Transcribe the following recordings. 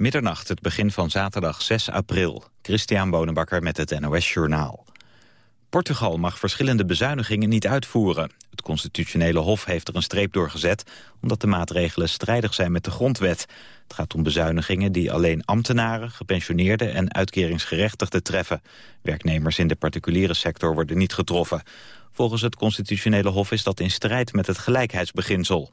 Middernacht, het begin van zaterdag 6 april. Christian Bonenbakker met het NOS Journaal. Portugal mag verschillende bezuinigingen niet uitvoeren. Het constitutionele hof heeft er een streep door gezet... omdat de maatregelen strijdig zijn met de grondwet. Het gaat om bezuinigingen die alleen ambtenaren, gepensioneerden... en uitkeringsgerechtigden treffen. Werknemers in de particuliere sector worden niet getroffen. Volgens het constitutionele hof is dat in strijd met het gelijkheidsbeginsel.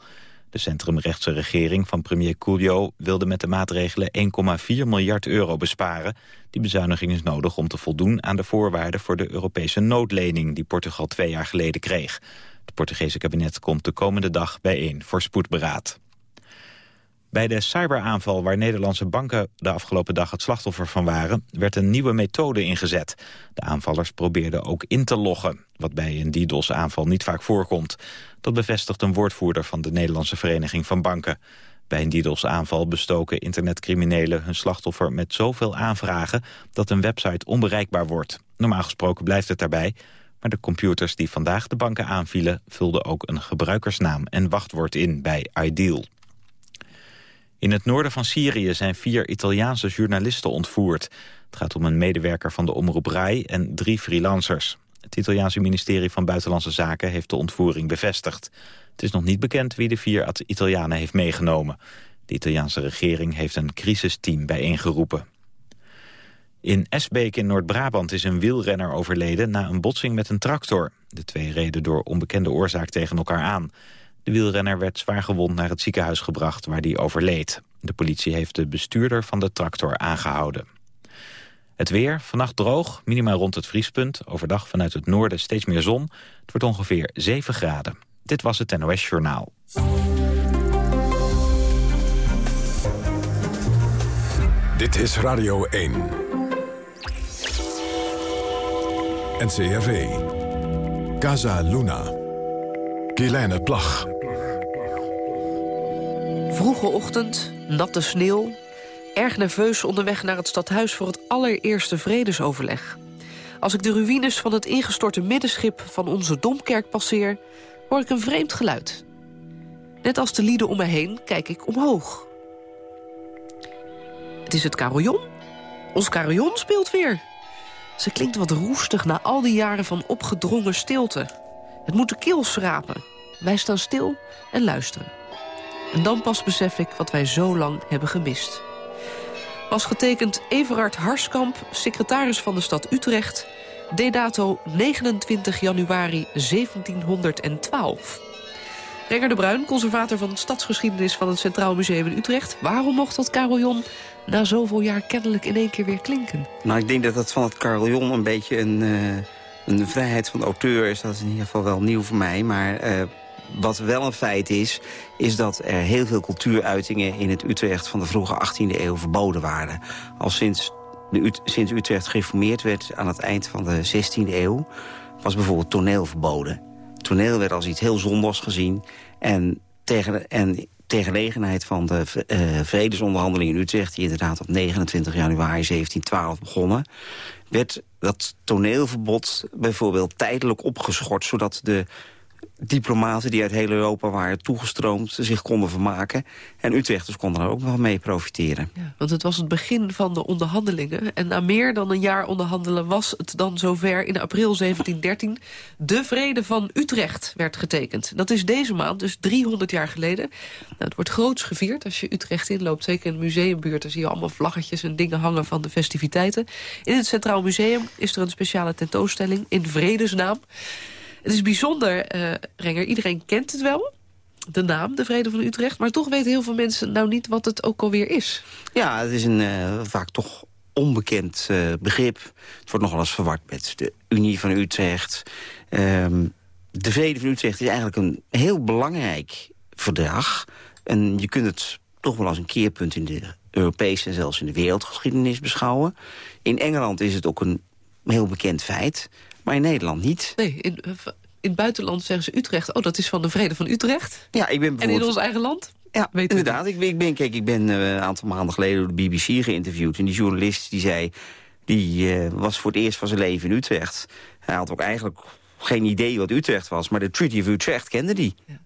De centrumrechtse regering van premier Coelho wilde met de maatregelen 1,4 miljard euro besparen. Die bezuiniging is nodig om te voldoen aan de voorwaarden voor de Europese noodlening die Portugal twee jaar geleden kreeg. Het Portugese kabinet komt de komende dag bijeen voor spoedberaad. Bij de cyberaanval waar Nederlandse banken de afgelopen dag het slachtoffer van waren, werd een nieuwe methode ingezet. De aanvallers probeerden ook in te loggen, wat bij een DDoS-aanval niet vaak voorkomt. Dat bevestigt een woordvoerder van de Nederlandse Vereniging van Banken. Bij een DDoS-aanval bestoken internetcriminelen hun slachtoffer met zoveel aanvragen dat een website onbereikbaar wordt. Normaal gesproken blijft het daarbij, maar de computers die vandaag de banken aanvielen vulden ook een gebruikersnaam en wachtwoord in bij Ideal. In het noorden van Syrië zijn vier Italiaanse journalisten ontvoerd. Het gaat om een medewerker van de omroep RAI en drie freelancers. Het Italiaanse ministerie van Buitenlandse Zaken heeft de ontvoering bevestigd. Het is nog niet bekend wie de vier Italianen heeft meegenomen. De Italiaanse regering heeft een crisisteam bijeengeroepen. In Esbeek in Noord-Brabant is een wielrenner overleden na een botsing met een tractor. De twee reden door onbekende oorzaak tegen elkaar aan. De wielrenner werd zwaar gewond naar het ziekenhuis gebracht waar hij overleed. De politie heeft de bestuurder van de tractor aangehouden. Het weer, vannacht droog, minima rond het vriespunt. Overdag vanuit het noorden steeds meer zon. Het wordt ongeveer 7 graden. Dit was het NOS Journaal. Dit is Radio 1. NCRV. Casa Luna. Kielijne Plag. Vroege ochtend, natte sneeuw. Erg nerveus onderweg naar het stadhuis voor het allereerste vredesoverleg. Als ik de ruïnes van het ingestorte middenschip van onze Domkerk passeer... hoor ik een vreemd geluid. Net als de lieden om me heen kijk ik omhoog. Het is het carillon. Ons carillon speelt weer. Ze klinkt wat roestig na al die jaren van opgedrongen stilte. Het moet de keel schrapen. Wij staan stil en luisteren. En dan pas besef ik wat wij zo lang hebben gemist. Was getekend Everard Harskamp, secretaris van de stad Utrecht... dato 29 januari 1712. Renger de Bruin, conservator van stadsgeschiedenis... van het Centraal Museum in Utrecht. Waarom mocht dat carillon na zoveel jaar kennelijk in één keer weer klinken? Nou, ik denk dat het van het carillon een beetje een, uh, een vrijheid van de auteur is. Dat is in ieder geval wel nieuw voor mij, maar... Uh, wat wel een feit is, is dat er heel veel cultuuruitingen in het Utrecht van de vroege 18e eeuw verboden waren. Al sinds, de, sinds Utrecht gereformeerd werd aan het eind van de 16e eeuw, was bijvoorbeeld toneel verboden. Toneel werd als iets heel zondags gezien en tegen, en ter gelegenheid van de uh, vredesonderhandelingen in Utrecht... die inderdaad op 29 januari 1712 begonnen... werd dat toneelverbod bijvoorbeeld tijdelijk opgeschort... zodat de diplomaten die uit heel Europa waren toegestroomd zich konden vermaken. En Utrechters konden er ook wel mee profiteren. Want het was het begin van de onderhandelingen. En na meer dan een jaar onderhandelen was het dan zover in april 1713... de vrede van Utrecht werd getekend. Dat is deze maand, dus 300 jaar geleden. Nou, het wordt groots gevierd als je Utrecht inloopt. Zeker in de museumbuurt, dan zie je allemaal vlaggetjes en dingen hangen van de festiviteiten. In het Centraal Museum is er een speciale tentoonstelling in vredesnaam... Het is bijzonder, uh, Renger, iedereen kent het wel de naam, de Vrede van Utrecht. Maar toch weten heel veel mensen nou niet wat het ook alweer is. Ja, het is een uh, vaak toch onbekend uh, begrip. Het wordt nogal eens verward met de Unie van Utrecht. Um, de Vrede van Utrecht is eigenlijk een heel belangrijk verdrag. En je kunt het toch wel als een keerpunt in de Europese en zelfs in de wereldgeschiedenis beschouwen. In Engeland is het ook een heel bekend feit maar in Nederland niet. Nee, in, eh, in het buitenland zeggen ze Utrecht... oh, dat is van de vrede van Utrecht. Ja, ik ben En in ons eigen land? Ja, Weet inderdaad. Ik, ik, ben, kijk, ik ben uh, een aantal maanden geleden door de BBC geïnterviewd. En die journalist die zei... die uh, was voor het eerst van zijn leven in Utrecht. Hij had ook eigenlijk geen idee wat Utrecht was. Maar de Treaty of Utrecht kende die. Ja.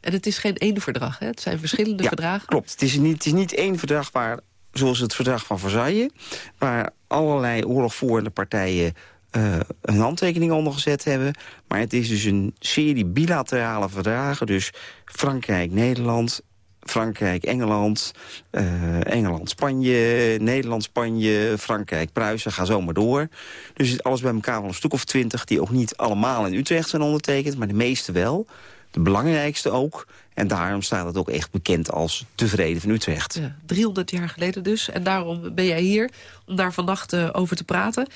En het is geen één verdrag, hè? Het zijn verschillende ja, verdragen. klopt. Het is, niet, het is niet één verdrag waar zoals het verdrag van Versailles... waar allerlei oorlogvoerende partijen uh, een handtekening onder gezet hebben. Maar het is dus een serie bilaterale verdragen. Dus Frankrijk, Nederland, Frankrijk, Engeland, uh, Engeland, Spanje, Nederland, Spanje, Frankrijk, Pruisen, ga zo maar door. Dus alles bij elkaar van een stuk of twintig... die ook niet allemaal in Utrecht zijn ondertekend, maar de meeste wel. De belangrijkste ook. En daarom staat het ook echt bekend als de Vrede van Utrecht. Ja, 300 jaar geleden dus. En daarom ben jij hier om daar vannacht uh, over te praten.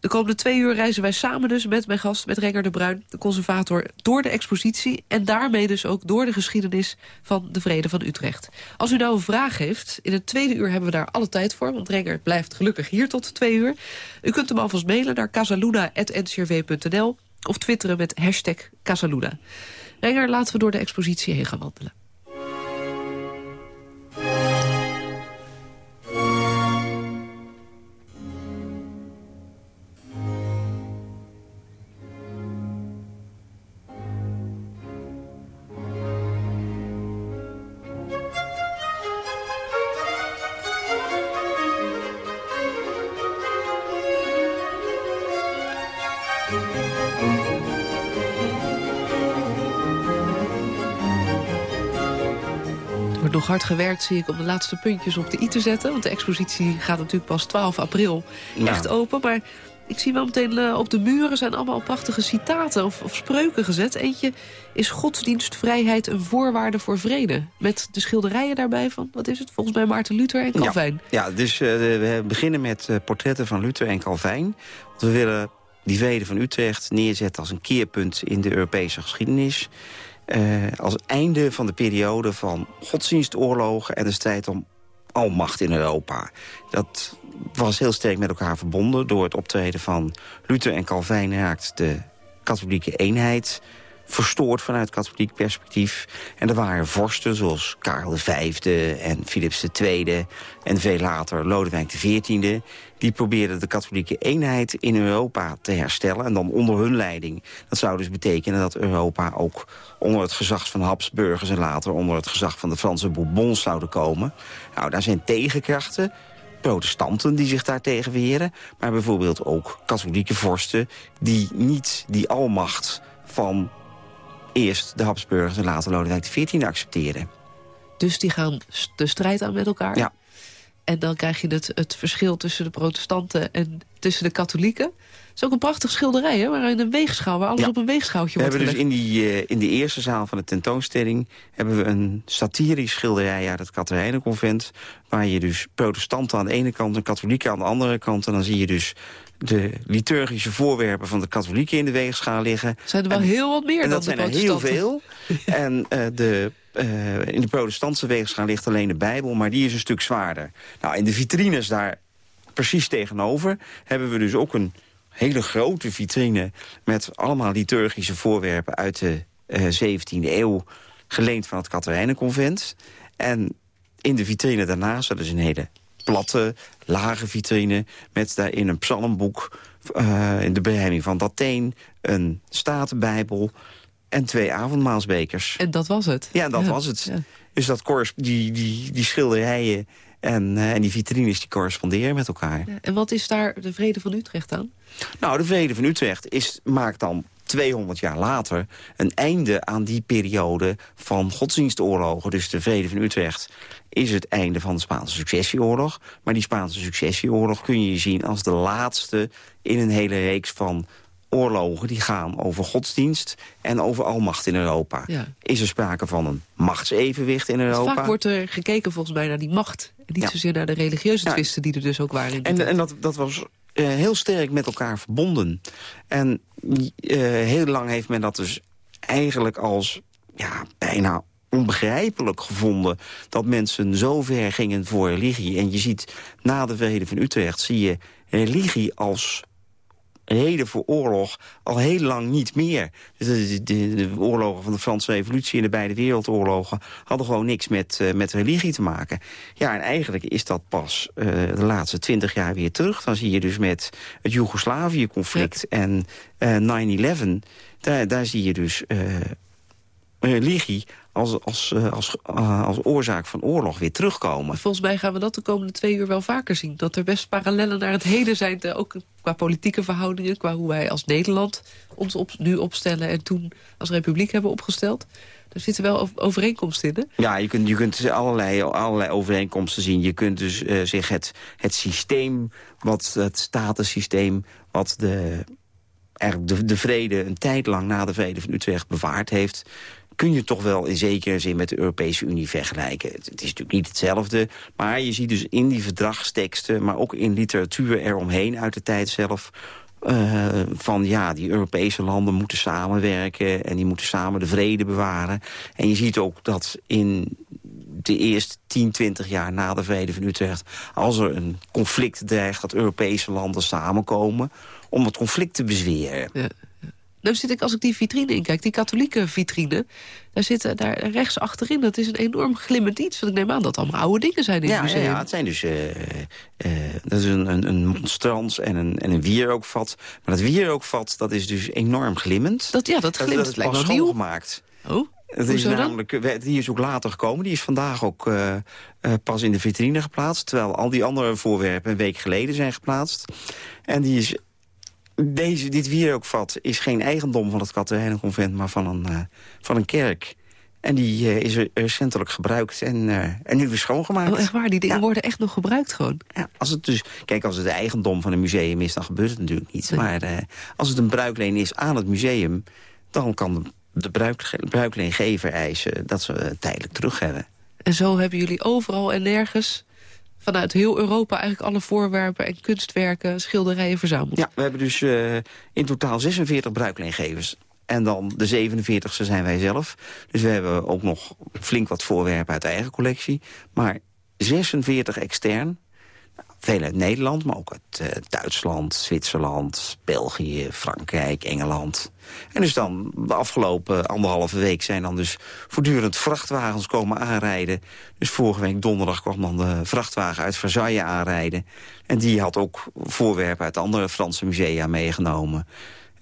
De komende twee uur reizen wij samen dus met mijn gast, met Renger de Bruin, de conservator, door de expositie. En daarmee dus ook door de geschiedenis van de Vrede van Utrecht. Als u nou een vraag heeft, in het tweede uur hebben we daar alle tijd voor. Want Renger blijft gelukkig hier tot twee uur. U kunt hem alvast mailen naar casaluna.ncrv.nl of twitteren met hashtag Casaluna. Renger, laten we door de expositie heen gaan wandelen. Nog hard gewerkt, zie ik, om de laatste puntjes op de i te zetten. Want de expositie gaat natuurlijk pas 12 april echt open. Maar ik zie wel meteen uh, op de muren zijn allemaal prachtige citaten of, of, spreuken gezet. Eentje is godsdienstvrijheid een voorwaarde voor vrede. Met de schilderijen daarbij van, wat is het, volgens mij Maarten Luther en Calvijn. Ja, ja dus uh, we beginnen met uh, portretten van Luther en Calvijn. Want we willen die vrede van Utrecht neerzetten als een keerpunt in de Europese geschiedenis. Uh, als einde van de periode van godsdienstoorlogen... en de strijd om almacht in Europa. Dat was heel sterk met elkaar verbonden. Door het optreden van Luther en Calvijn raakt de katholieke eenheid verstoord vanuit katholiek perspectief. En er waren vorsten zoals Karel V en Philips II... en veel later Lodewijk XIV... die probeerden de katholieke eenheid in Europa te herstellen... en dan onder hun leiding. Dat zou dus betekenen dat Europa ook onder het gezag van Habsburgers... en later onder het gezag van de Franse Bourbons zouden komen. Nou, daar zijn tegenkrachten protestanten die zich daar tegen weren... maar bijvoorbeeld ook katholieke vorsten... die niet die almacht van eerst de Habsburgers en later Lodewijk XIV accepteren. Dus die gaan de strijd aan met elkaar? Ja. En dan krijg je het, het verschil tussen de protestanten en tussen de katholieken. Het is ook een prachtig schilderij, hè? Waarin een weegschaal, waar alles op een weegschaaltje wordt We hebben dus in, die, uh, in de eerste zaal van de tentoonstelling... hebben we een satirisch schilderij uit het Katerijnenconvent... waar je dus protestanten aan de ene kant en katholieken aan de andere kant... en dan zie je dus de liturgische voorwerpen van de katholieken in de weegschaal liggen. Zijn er wel heel wat meer en dan dat zijn er heel veel. en uh, de, uh, in de protestantse weegschaal ligt alleen de Bijbel, maar die is een stuk zwaarder. Nou, in de vitrines daar precies tegenover hebben we dus ook een hele grote vitrine... met allemaal liturgische voorwerpen uit de uh, eh, 17e eeuw... geleend van het Katerijnenconvent. En in de vitrine daarnaast, dat is een hele platte, lage vitrine... met daarin een psalmboek uh, in de beheiming van Dateen... een statenbijbel en twee avondmaalsbekers. En dat was het? Ja, dat was het. Dus dat die, die, die schilderijen en, uh, en die vitrines die corresponderen met elkaar. Ja, en wat is daar de Vrede van Utrecht aan? Nou, de Vrede van Utrecht is, maakt dan 200 jaar later een einde aan die periode van godsdienstoorlogen. Dus de Vrede van Utrecht is het einde van de Spaanse successieoorlog. Maar die Spaanse successieoorlog kun je zien als de laatste in een hele reeks van oorlogen die gaan over godsdienst en over almacht in Europa. Is er sprake van een machtsevenwicht in Europa? Vaak wordt er gekeken volgens mij naar die macht. En niet zozeer naar de religieuze twisten die er dus ook waren. In en, en dat, dat was uh, heel sterk met elkaar verbonden. En uh, heel lang heeft men dat dus eigenlijk als ja, bijna onbegrijpelijk gevonden... dat mensen zo ver gingen voor religie. En je ziet, na de Vrede van Utrecht zie je religie als reden voor oorlog al heel lang niet meer. De, de, de, oorlogen van de Franse revolutie en de beide wereldoorlogen... hadden gewoon niks met, uh, met religie te maken. Ja, en eigenlijk is dat pas uh, de laatste twintig jaar weer terug. Dan zie je dus met het Joegoslavië-conflict en uh, 9-11... Daar, daar zie je dus religie als, als, eh, als, eh, als oorzaak van oorlog weer terugkomen. Volgens mij gaan we dat de komende twee uur wel vaker zien. Dat er best parallellen naar het heden zijn, ook qua politieke verhoudingen... qua hoe wij als Nederland ons op, nu opstellen... en toen als republiek hebben opgesteld. Er zitten wel over- overeenkomsten in, hè? Ja, je kunt, je kunt allerlei, allerlei overeenkomsten zien. Je kunt dus eh zich het, het systeem, wat, het statussysteem... wat de, eigenlijk de, de vrede een tijd lang na de vrede van Utrecht bewaard heeft... kun je toch wel in zekere zin met de Europese Unie vergelijken. Het, is natuurlijk niet hetzelfde, maar je ziet dus in die verdragsteksten... maar ook in literatuur eromheen uit de tijd zelf... eh, van ja, die Europese landen moeten samenwerken... en die moeten samen de vrede bewaren. En je ziet ook dat in de eerste 10, 20 jaar na de vrede van Utrecht... als er een conflict dreigt dat Europese landen samenkomen... om het conflict te bezweren. Ja, ja. Nou zit ik, als ik die vitrine inkijk, die katholieke vitrine... daar zitten daar rechts achterin, dat is een enorm glimmend iets. Want ik neem aan dat het allemaal oude dingen zijn in het Ja, ja, museum. ja, het zijn dus eh, eh, dat is een, een, een monstrans en een, en een wierookvat. Maar dat wierookvat, dat is dus enorm glimmend. Dat, ja, dat glimt, dat het is lijkt schoongemaakt. Oh, Het is dan? namelijk, eh, die is ook later gekomen. Die is vandaag ook pas in de vitrine geplaatst. Terwijl al die andere voorwerpen een week geleden zijn geplaatst. En die is, deze, dit wierookvat is geen eigendom van het Katerijnenconvent... maar van een, eh, van een kerk. En die eh, is recentelijk gebruikt en, eh, en nu weer schoongemaakt. oh, echt waar, die dingen Ja. worden echt nog gebruikt gewoon. Ja, als het dus, kijk, als het de eigendom van een museum is, dan gebeurt het natuurlijk niet. Nee. Maar als het een bruikleen is aan het museum... dan kan de, de bruik, bruikleengever eisen dat ze het tijdelijk terug hebben. En zo hebben jullie overal en nergens... vanuit heel Europa eigenlijk alle voorwerpen en kunstwerken... schilderijen verzameld. Ja, we hebben dus eh, in totaal 46 bruikleengevers. En dan de 47ste zijn wij zelf. Dus we hebben ook nog flink wat voorwerpen uit de eigen collectie. Maar 46 extern. Veel uit Nederland, maar ook uit eh, Duitsland, Zwitserland, België, Frankrijk, Engeland. En dus dan de afgelopen anderhalve week zijn dan dus voortdurend vrachtwagens komen aanrijden. Dus vorige week donderdag kwam dan de vrachtwagen uit Versailles aanrijden. En die had ook voorwerpen uit andere Franse musea meegenomen.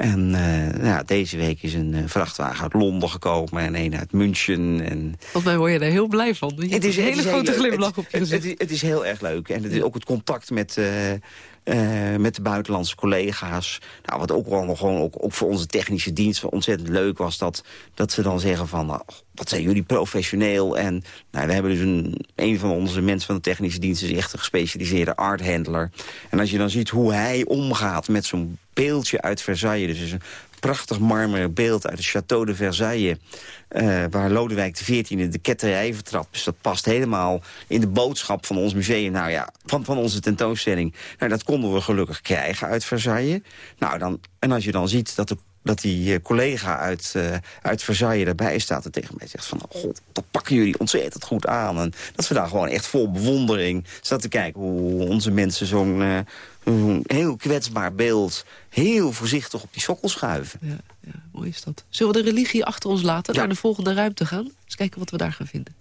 En eh, nou ja, deze week is een eh, vrachtwagen uit Londen gekomen en een uit München. En Volgens mij word je daar heel blij van. Je hebt een hele grote glimlach Het- op je het, gezicht. het, het is heel erg leuk. En het is ook het contact met, eh, met de buitenlandse collega's. Nou, wat ook wel gewoon ook, voor onze technische dienst ontzettend leuk was... dat, dat ze dan zeggen van, nou, wat zijn jullie professioneel. En nou, we hebben dus een, een van onze mensen van de technische dienst... is echt een gespecialiseerde arthandler. En als je dan ziet hoe hij omgaat met zo'n beeldje uit Versailles... dus een prachtig marmeren beeld uit het Château de Versailles... eh, waar Lodewijk XIV de ketterij vertrapt. Dus dat past helemaal in de boodschap van ons museum. Nou ja, van, van onze tentoonstelling. Nou, dat konden we gelukkig krijgen uit Versailles. Nou, dan, en als je dan ziet dat de dat die eh, collega uit, eh, uit Versailles erbij staat en tegen mij zegt van... God, dat pakken jullie ontzettend goed aan. En dat we daar gewoon echt vol bewondering staan te kijken... hoe onze mensen zo'n eh, heel kwetsbaar beeld... heel voorzichtig op die sokkel schuiven. Ja, ja, mooi is dat. Zullen we de religie achter ons laten, Ja. naar de volgende ruimte gaan? Eens kijken wat we daar gaan vinden.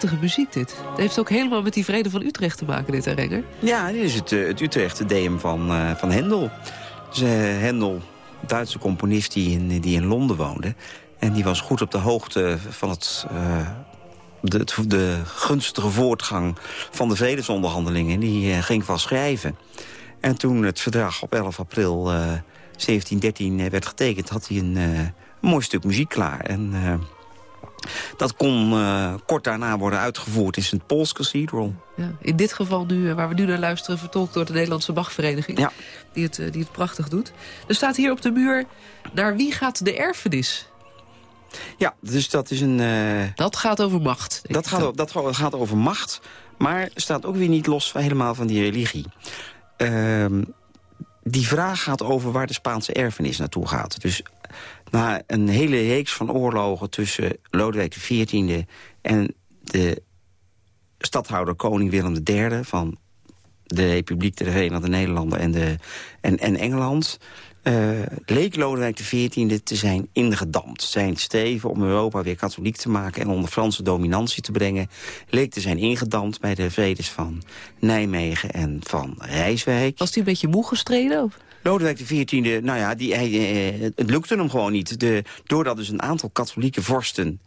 Prachtige muziek dit. Het heeft ook helemaal met die vrede van Utrecht te maken, dit Renger. Ja, dit is het, eh, het Utrecht DM van, eh, van Hendel. Dus, Hendel, Duitse componist die in, die in Londen woonde. En die was goed op de hoogte van het, de, de gunstige voortgang van de vredesonderhandelingen. Die eh, ging van schrijven. En toen het verdrag op 11 april eh, 1713 eh, werd getekend... had hij een, mooi stuk muziek klaar. En dat kon eh, kort daarna worden uitgevoerd in St. Paul's Cathedral. Ja, in dit geval nu, eh, waar we nu naar luisteren... vertolkt door de Nederlandse Bachvereniging. Ja. Die, het, eh, die het prachtig doet. Er staat hier op de muur... Naar wie gaat de erfenis? Ja, dus dat is een... Dat gaat over macht. dat, gaat, dat gaat- over macht, maar staat ook weer niet los van, helemaal van die religie. Ehm, die vraag gaat over waar de Spaanse erfenis naartoe gaat. Dus na een hele reeks van oorlogen tussen Lodewijk XIV en de stadhouder koning Willem III... van de Republiek de Verenigde Nederlanden en, de, en, en Engeland... Uh, leek Lodewijk XIV te zijn ingedampt. Zijn streven om Europa weer katholiek te maken... en onder Franse dominantie te brengen... leek te zijn ingedampt bij de vredes van Nijmegen en van Rijswijk. Was hij een beetje moe gestreden? Lodewijk XIV, nou ja, die, hij, eh, het lukte hem gewoon niet. De, doordat dus een aantal katholieke vorsten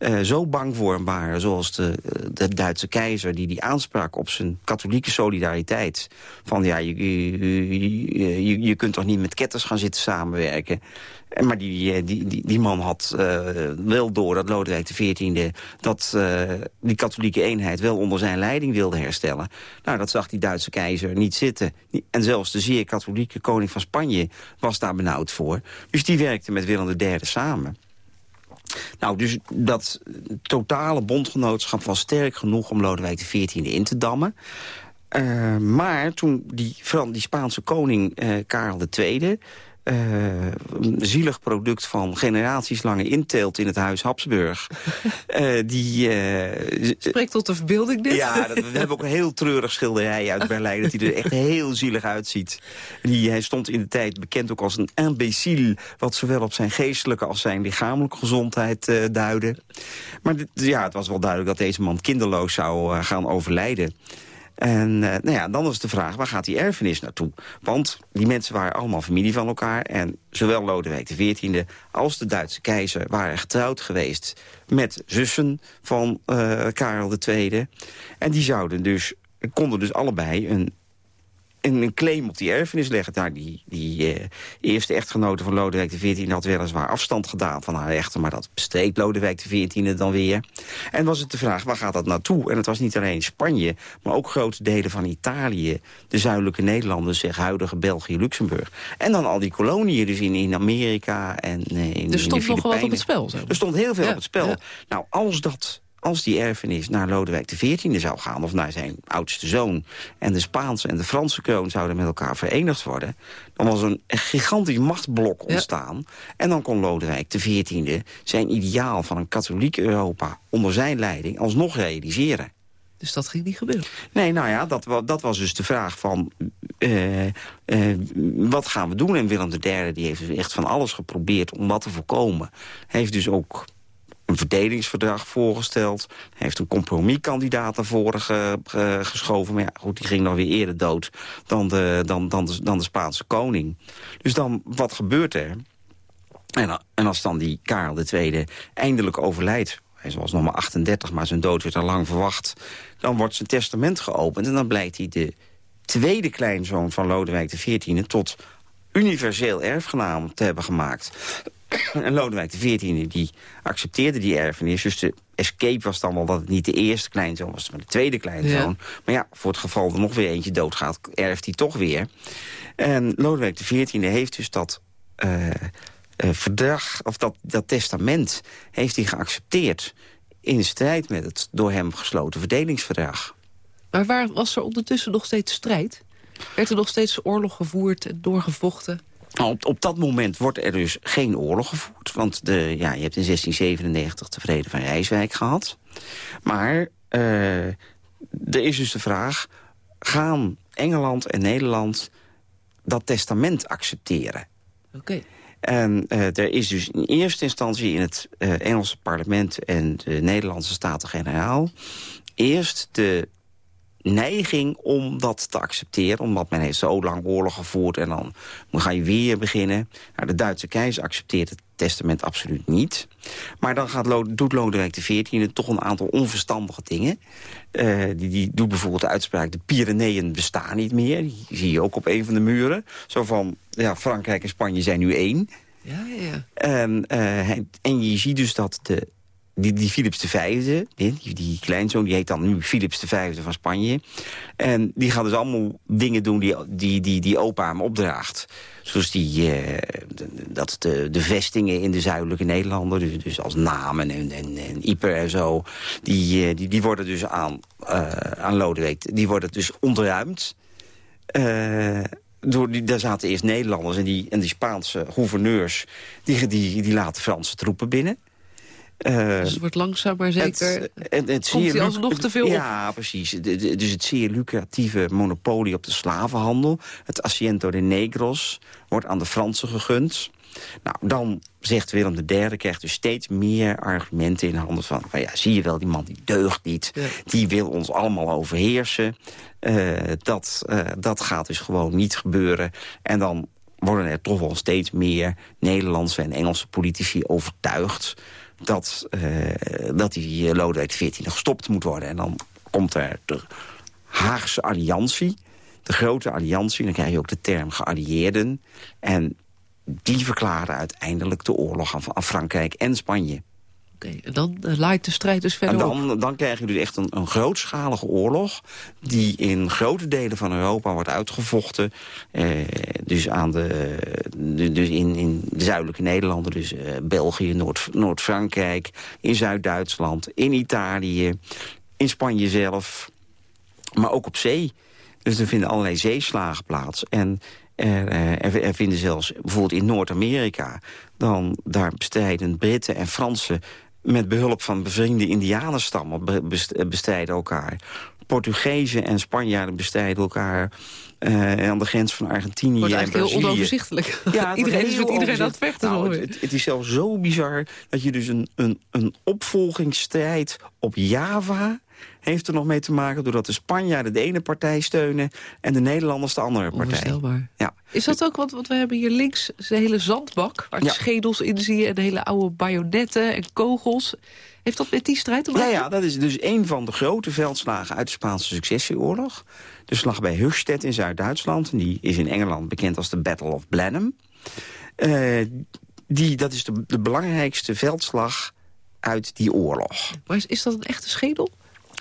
uh, zo bang voor hem waren... zoals de, de Duitse keizer die die aansprak op zijn katholieke solidariteit. Van ja, je, je, je, je kunt toch niet met ketters gaan zitten samenwerken. Maar die, die, die, die man had wel door dat Lodewijk XIV... dat die katholieke eenheid wel onder zijn leiding wilde herstellen. Nou, dat zag die Duitse keizer niet zitten. En zelfs de zeer katholieke koning van Spanje was daar benauwd voor. Dus die werkte met Willem III samen. Nou, dus dat totale bondgenootschap was sterk genoeg om Lodewijk XIV in te dammen. Uh, maar toen die, die Spaanse koning uh, Karel II uh, zielig product van generaties lange inteelt in het huis Habsburg. uh, die, uh, Spreekt tot de verbeelding dit? Ja, dat, we hebben ook een heel treurig schilderij uit Berlijn... dat hij er echt heel zielig uitziet. Die, hij stond in de tijd bekend ook als een imbécile... wat zowel op zijn geestelijke als zijn lichamelijke gezondheid duidde. Maar ja, het was wel duidelijk dat deze man kinderloos zou gaan overlijden. En uh, nou ja, dan is de vraag, waar gaat die erfenis naartoe? Want die mensen waren allemaal familie van elkaar. En zowel Lodewijk XIV als de Duitse keizer waren getrouwd geweest... met zussen van uh, Karel II. En die zouden dus, konden dus allebei een een claim op die erfenis leggen. Nou, die die uh, eerste echtgenote van Lodewijk XIV had weliswaar afstand gedaan van haar echte... maar dat bestreed Lodewijk XIV dan weer. En was het de vraag, waar gaat dat naartoe? En het was niet alleen Spanje, maar ook grote delen van Italië... de zuidelijke Nederlanden, zeg huidige België, Luxemburg. En dan al die koloniën dus in, in Amerika en uh, in, Er stond nog wat op het spel. Er stond heel veel op het spel. Nou, als dat als die erfenis naar Lodewijk XIV zou gaan... of naar zijn oudste zoon... en de Spaanse en de Franse kroon zouden met elkaar verenigd worden... dan was een gigantisch machtsblok ontstaan. En dan kon Lodewijk XIV zijn ideaal van een katholiek Europa... onder zijn leiding alsnog realiseren. Dus dat ging niet gebeuren? Nee, nou ja, dat, dat was dus de vraag van... Uh, uh, wat gaan we doen? En Willem III die heeft dus echt van alles geprobeerd om dat te voorkomen. Heeft dus ook een verdelingsverdrag voorgesteld. Hij heeft een compromiskandidaat naar voren geschoven. Maar ja, goed, die ging dan weer eerder dood dan de, dan, dan, de, dan de Spaanse koning. Dus dan, wat gebeurt er? En, en als dan die Karel II eindelijk overlijdt... hij was nog maar 38, maar zijn dood werd al lang verwacht... dan wordt zijn testament geopend en dan blijkt hij de tweede kleinzoon van Lodewijk XIV... tot universeel erfgenaam te hebben gemaakt. En Lodewijk XIV die accepteerde die erfenis. Dus de escape was dan wel dat het niet de eerste kleinzoon was... maar de tweede kleinzoon. Maar ja, voor het geval er nog weer eentje doodgaat... erft hij toch weer. En Lodewijk XIV heeft dus dat... Uh, verdrag, of dat, dat testament, heeft hij geaccepteerd... in strijd met het door hem gesloten verdelingsverdrag. Maar waar was er ondertussen nog steeds strijd? Werd er nog steeds oorlog gevoerd en doorgevochten? Nou, op, op dat moment wordt er dus geen oorlog gevoerd. Want de, ja, je hebt in 1697 de vrede van Rijswijk gehad. Maar uh, er is dus de vraag... gaan Engeland en Nederland dat testament accepteren? Oké. En uh, er is dus in eerste instantie in het uh, Engelse parlement... en de Nederlandse Staten-Generaal... eerst de neiging om dat te accepteren. Omdat men heeft zo lang oorlog gevoerd en dan ga je weer beginnen. Nou, de Duitse keizer accepteert het testament absoluut niet. Maar dan gaat doet Lodewijk XIV toch een aantal onverstandige dingen. Uh, die, die doet bijvoorbeeld de uitspraak... de Pyreneeën bestaan niet meer. Die zie je ook op een van de muren. Zo van, ja, Frankrijk en Spanje zijn nu één. Ja, ja, ja. En, uh, en je ziet dus dat de die, die Philips V, die, die kleinzoon, die heet dan nu Philips V van Spanje. En die gaat dus allemaal dingen doen die, die, die, die opa hem opdraagt. Zoals die, uh, dat de, de vestingen in de zuidelijke Nederlanden, dus, dus als Namen en, en, en Ieper en zo, die, uh, die, die worden dus aan, uh, aan Lodewijk, die worden dus ontruimd. door die, daar zaten eerst Nederlanders en die, en die Spaanse gouverneurs... die, die, die laten Franse troepen binnen. Uh, dus het wordt langzaam maar zeker... Het, het, het komt hij alsnog te veel Ja, precies. dus het zeer lucratieve monopolie op de slavenhandel... het Asiento de Negros wordt aan de Fransen gegund... Nou, dan zegt Willem III, krijgt dus steeds meer argumenten in handen van... van ja, zie je wel, die man die deugt niet, die wil ons allemaal overheersen. Uh, dat, uh, dat gaat dus gewoon niet gebeuren. En dan worden er toch wel steeds meer Nederlandse en Engelse politici overtuigd... dat, uh, dat die Lodewijk XIV gestopt moet worden. En dan komt er de Haagse alliantie, de grote alliantie. Dan krijg je ook de term geallieerden. En die verklaren uiteindelijk de oorlog aan, Frankrijk en Spanje. En dan uh, laait de strijd dus verder en dan, dan krijg je dus echt een, een grootschalige oorlog... die in grote delen van Europa wordt uitgevochten. Eh, dus aan de, dus in, in de zuidelijke Nederlanden, dus eh, België, Noord-Frankrijk... in Zuid-Duitsland, in Italië, in Spanje zelf... maar ook op zee. Dus er vinden allerlei zeeslagen plaats. En er, er, er, vinden zelfs bijvoorbeeld in Noord-Amerika... dan daar bestrijden Britten en Fransen met behulp van bevriende indianenstammen bestrijden elkaar. Portugezen en Spanjaarden bestrijden elkaar uh, aan de grens van Argentinië Wordt en Brazilië. heel onoverzichtelijk. Ja, iedereen is met iedereen aan het vechten. Nou, het, het, is zelfs zo bizar dat je dus een, een, een opvolgingsstrijd op Java heeft er nog mee te maken... doordat de Spanjaarden de ene partij steunen... en de Nederlanders de andere partij. Ja. Is dat ook, wat, wat we hebben hier links de hele zandbak... waar ja. schedels in zie je en de hele oude bajonetten en kogels... Heeft dat met die strijd te maken? Ja, ja, dat is dus een van de grote veldslagen uit de Spaanse successieoorlog. De slag bij Höchstädt in Zuid-Duitsland. Die is in Engeland bekend als de Battle of Blenheim. Uh, die, dat is de, de belangrijkste veldslag uit die oorlog. Maar is, is dat een echte schedel?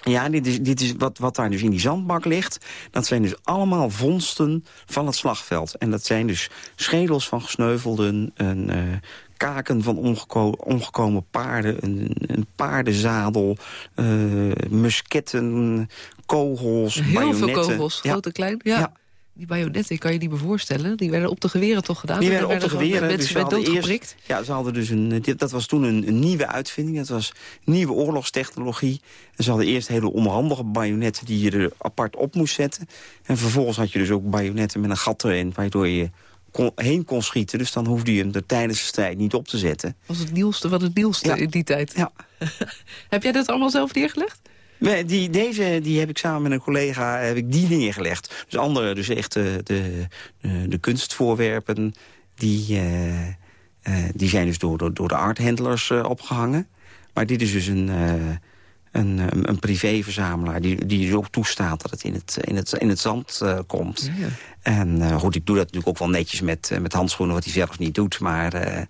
Ja, dit is, dit is wat, wat daar dus in die zandbak ligt. Dat zijn dus allemaal vondsten van het slagveld. En dat zijn dus schedels van gesneuvelden, een, uh, kaken van ongeko omgekomen paarden, een, een paardenzadel, uh, musketten, kogels, Heel veel kogels, grote ja. klein. ja. Die bajonetten, kan je die me voorstellen? Die werden op de geweren toch gedaan? Die werden op de geweren. Mensen dus eerst, Ja, ze hadden dus een, dat was toen een, een, nieuwe uitvinding. Dat was nieuwe oorlogstechnologie. En ze hadden eerst hele onhandige bajonetten die je er apart op moest zetten. En vervolgens had je dus ook bajonetten met een gat erin... waardoor je heen kon schieten. Dus dan hoefde je hem er tijdens de strijd niet op te zetten. Dat was het nieuwste wat het nieuwste in die tijd. Ja. Heb jij dat allemaal zelf neergelegd? Die, deze die heb ik samen met een collega heb ik die neergelegd. Dus andere, dus echt de, de, de kunstvoorwerpen... die, uh, uh, die zijn dus door, door, door de arthandlers uh, opgehangen. Maar dit is dus een, een, een privéverzamelaar... Die, die dus ook toestaat dat het in het, in het, in het zand komt. Ja, ja. En goed, ik doe dat natuurlijk ook wel netjes met, met handschoenen... wat hij zelf niet doet, maar...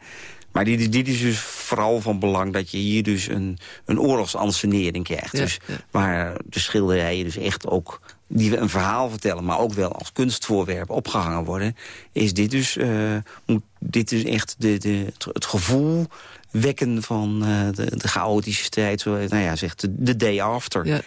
Maar dit, dit, is dus vooral van belang dat je hier dus een, een oorlogsansenering krijgt. dus Waar de schilderijen dus echt ook die we een verhaal vertellen, maar ook wel als kunstvoorwerp opgehangen worden, is dit dus, uh, moet dit dus echt de, de, het gevoel wekken van uh, de, de chaotische strijd, zo, nou ja, zegt de, de day after. Ja, ja.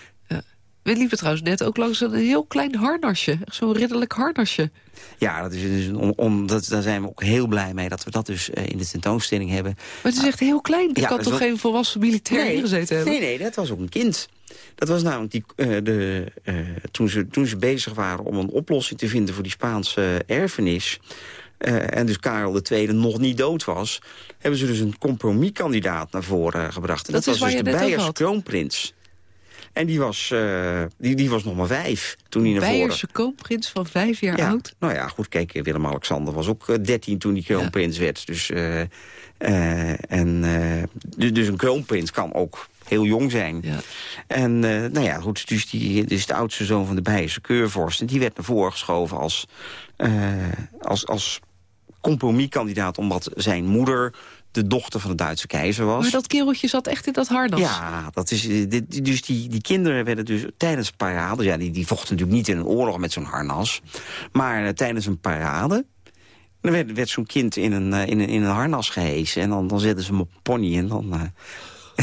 We liepen trouwens net ook langs een heel klein harnasje, zo'n ridderlijk harnasje. Ja, dat is dus om, om, dat, daar zijn we ook heel blij mee dat we dat dus uh, in de tentoonstelling hebben. Maar het is echt heel klein. Ik ja, kan toch geen volwassen militair nee, ingezeten hebben? Nee, nee, dat was ook een kind. Dat was namelijk die, uh, de, uh, toen, ze, toen ze bezig waren om een oplossing te vinden voor die Spaanse erfenis... Uh, en dus Karel II nog niet dood was... hebben ze dus een compromiskandidaat naar voren gebracht. En dat, dat was dus de Beierse kroonprins. En die was, uh, die, die was nog maar vijf toen hij naar voren... Beierse kroonprins van vijf jaar ja. oud? Nou ja, goed, kijk, Willem-Alexander was ook dertien toen hij kroonprins werd. Dus, uh, uh, en, dus, dus een kroonprins kan ook heel jong zijn. Ja. En nou ja, goed, dus, die, dus de oudste zoon van de Beierse keurvorst... en die werd naar voren geschoven als, als, als compromiskandidaat... omdat zijn moeder de dochter van de Duitse keizer was. Maar dat kereltje zat echt in dat harnas? Ja, dat is, eh, dus die, die kinderen werden dus tijdens parades... ja, die, die vochten natuurlijk niet in een oorlog met zo'n harnas... maar uh, tijdens een parade... dan werd, werd zo'n kind in een, uh, in, een, in een harnas gehesen... en dan, dan zetten ze hem op een pony en dan...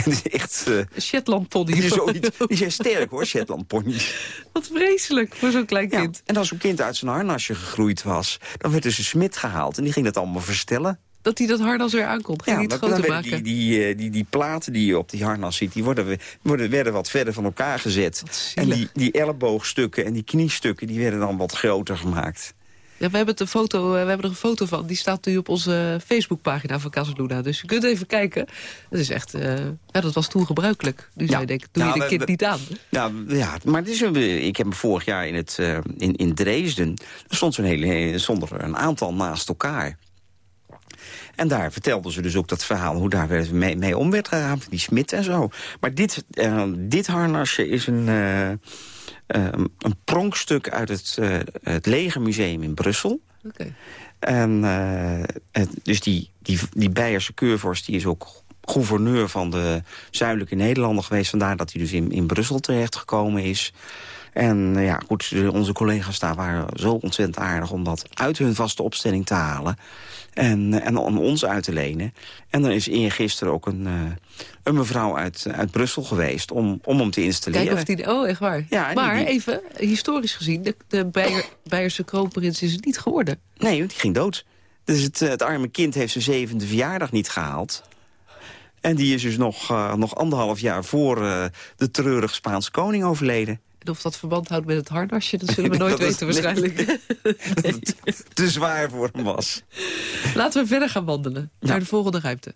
Is echt... Uh, Shetland pony. Die, die zijn sterk hoor, Shetland ponies. Wat vreselijk voor zo'n klein kind. Ja, en als zo'n kind uit zijn harnasje gegroeid was... dan werd dus een smid gehaald en die ging dat allemaal verstellen dat hij dat harnas weer aankomt. Ging ja, groter maken. Die, die, eh, die, die, platen die je op die harnas ziet, die worden, worden, werden wat verder van elkaar gezet. En die, die elleboogstukken en die kniestukken, die werden dan wat groter gemaakt. Ja, we hebben, het een foto, eh, we hebben er een foto van. Die staat nu op onze Facebookpagina van Casaluna. Dus je kunt even kijken. Dat is echt... Uh, ja, dat was toen gebruikelijk. Nu ja. je denken, doe je nou, de kind niet aan. Ja, ja maar het is een, ik heb me vorig jaar in, het, uh, in, in Dresden... er stond zo'n hele, zonder een aantal naast elkaar. En daar vertelden ze dus ook dat verhaal, hoe daar mee, mee om werd gegaan. Die smid en zo. Maar dit, uh, dit harnasje is een, uh, uh, een pronkstuk uit het, het Legermuseum in Brussel. Okay. En het, dus die, die, die Beierse keurvorst die is ook gouverneur van de zuidelijke Nederlanden geweest. Vandaar dat hij dus in, in Brussel terechtgekomen is. En ja, goed, onze collega's daar waren zo ontzettend aardig... om dat uit hun vaste opstelling te halen en, en aan ons uit te lenen. En dan is eergisteren ook een, uh, een mevrouw uit, uit Brussel geweest om, om hem te installeren. Kijk of die, oh, echt waar. Ja, maar even, historisch gezien, de, de Beierse kroonprins is het niet geworden. Nee, want die ging dood. Dus het, het arme kind heeft zijn zevende verjaardag niet gehaald. En die is dus nog, uh, nog anderhalf jaar voor uh, de treurige Spaanse koning overleden. En of dat verband houdt met het harnasje, dat zullen we nooit weten waarschijnlijk. Nee. te zwaar voor hem was. Laten we verder gaan wandelen naar de volgende ruimte.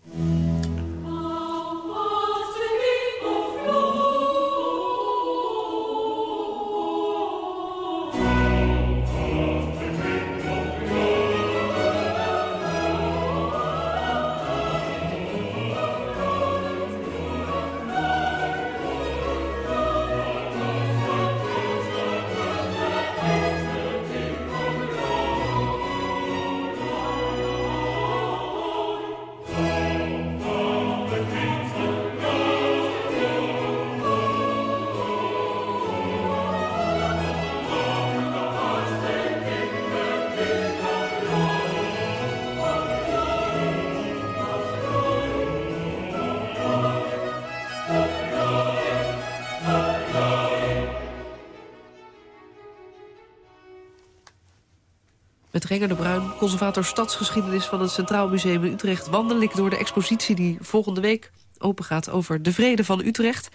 Renger de Bruin, conservator stadsgeschiedenis van het Centraal Museum in Utrecht... wandel ik door de expositie die volgende week open gaat over de vrede van Utrecht.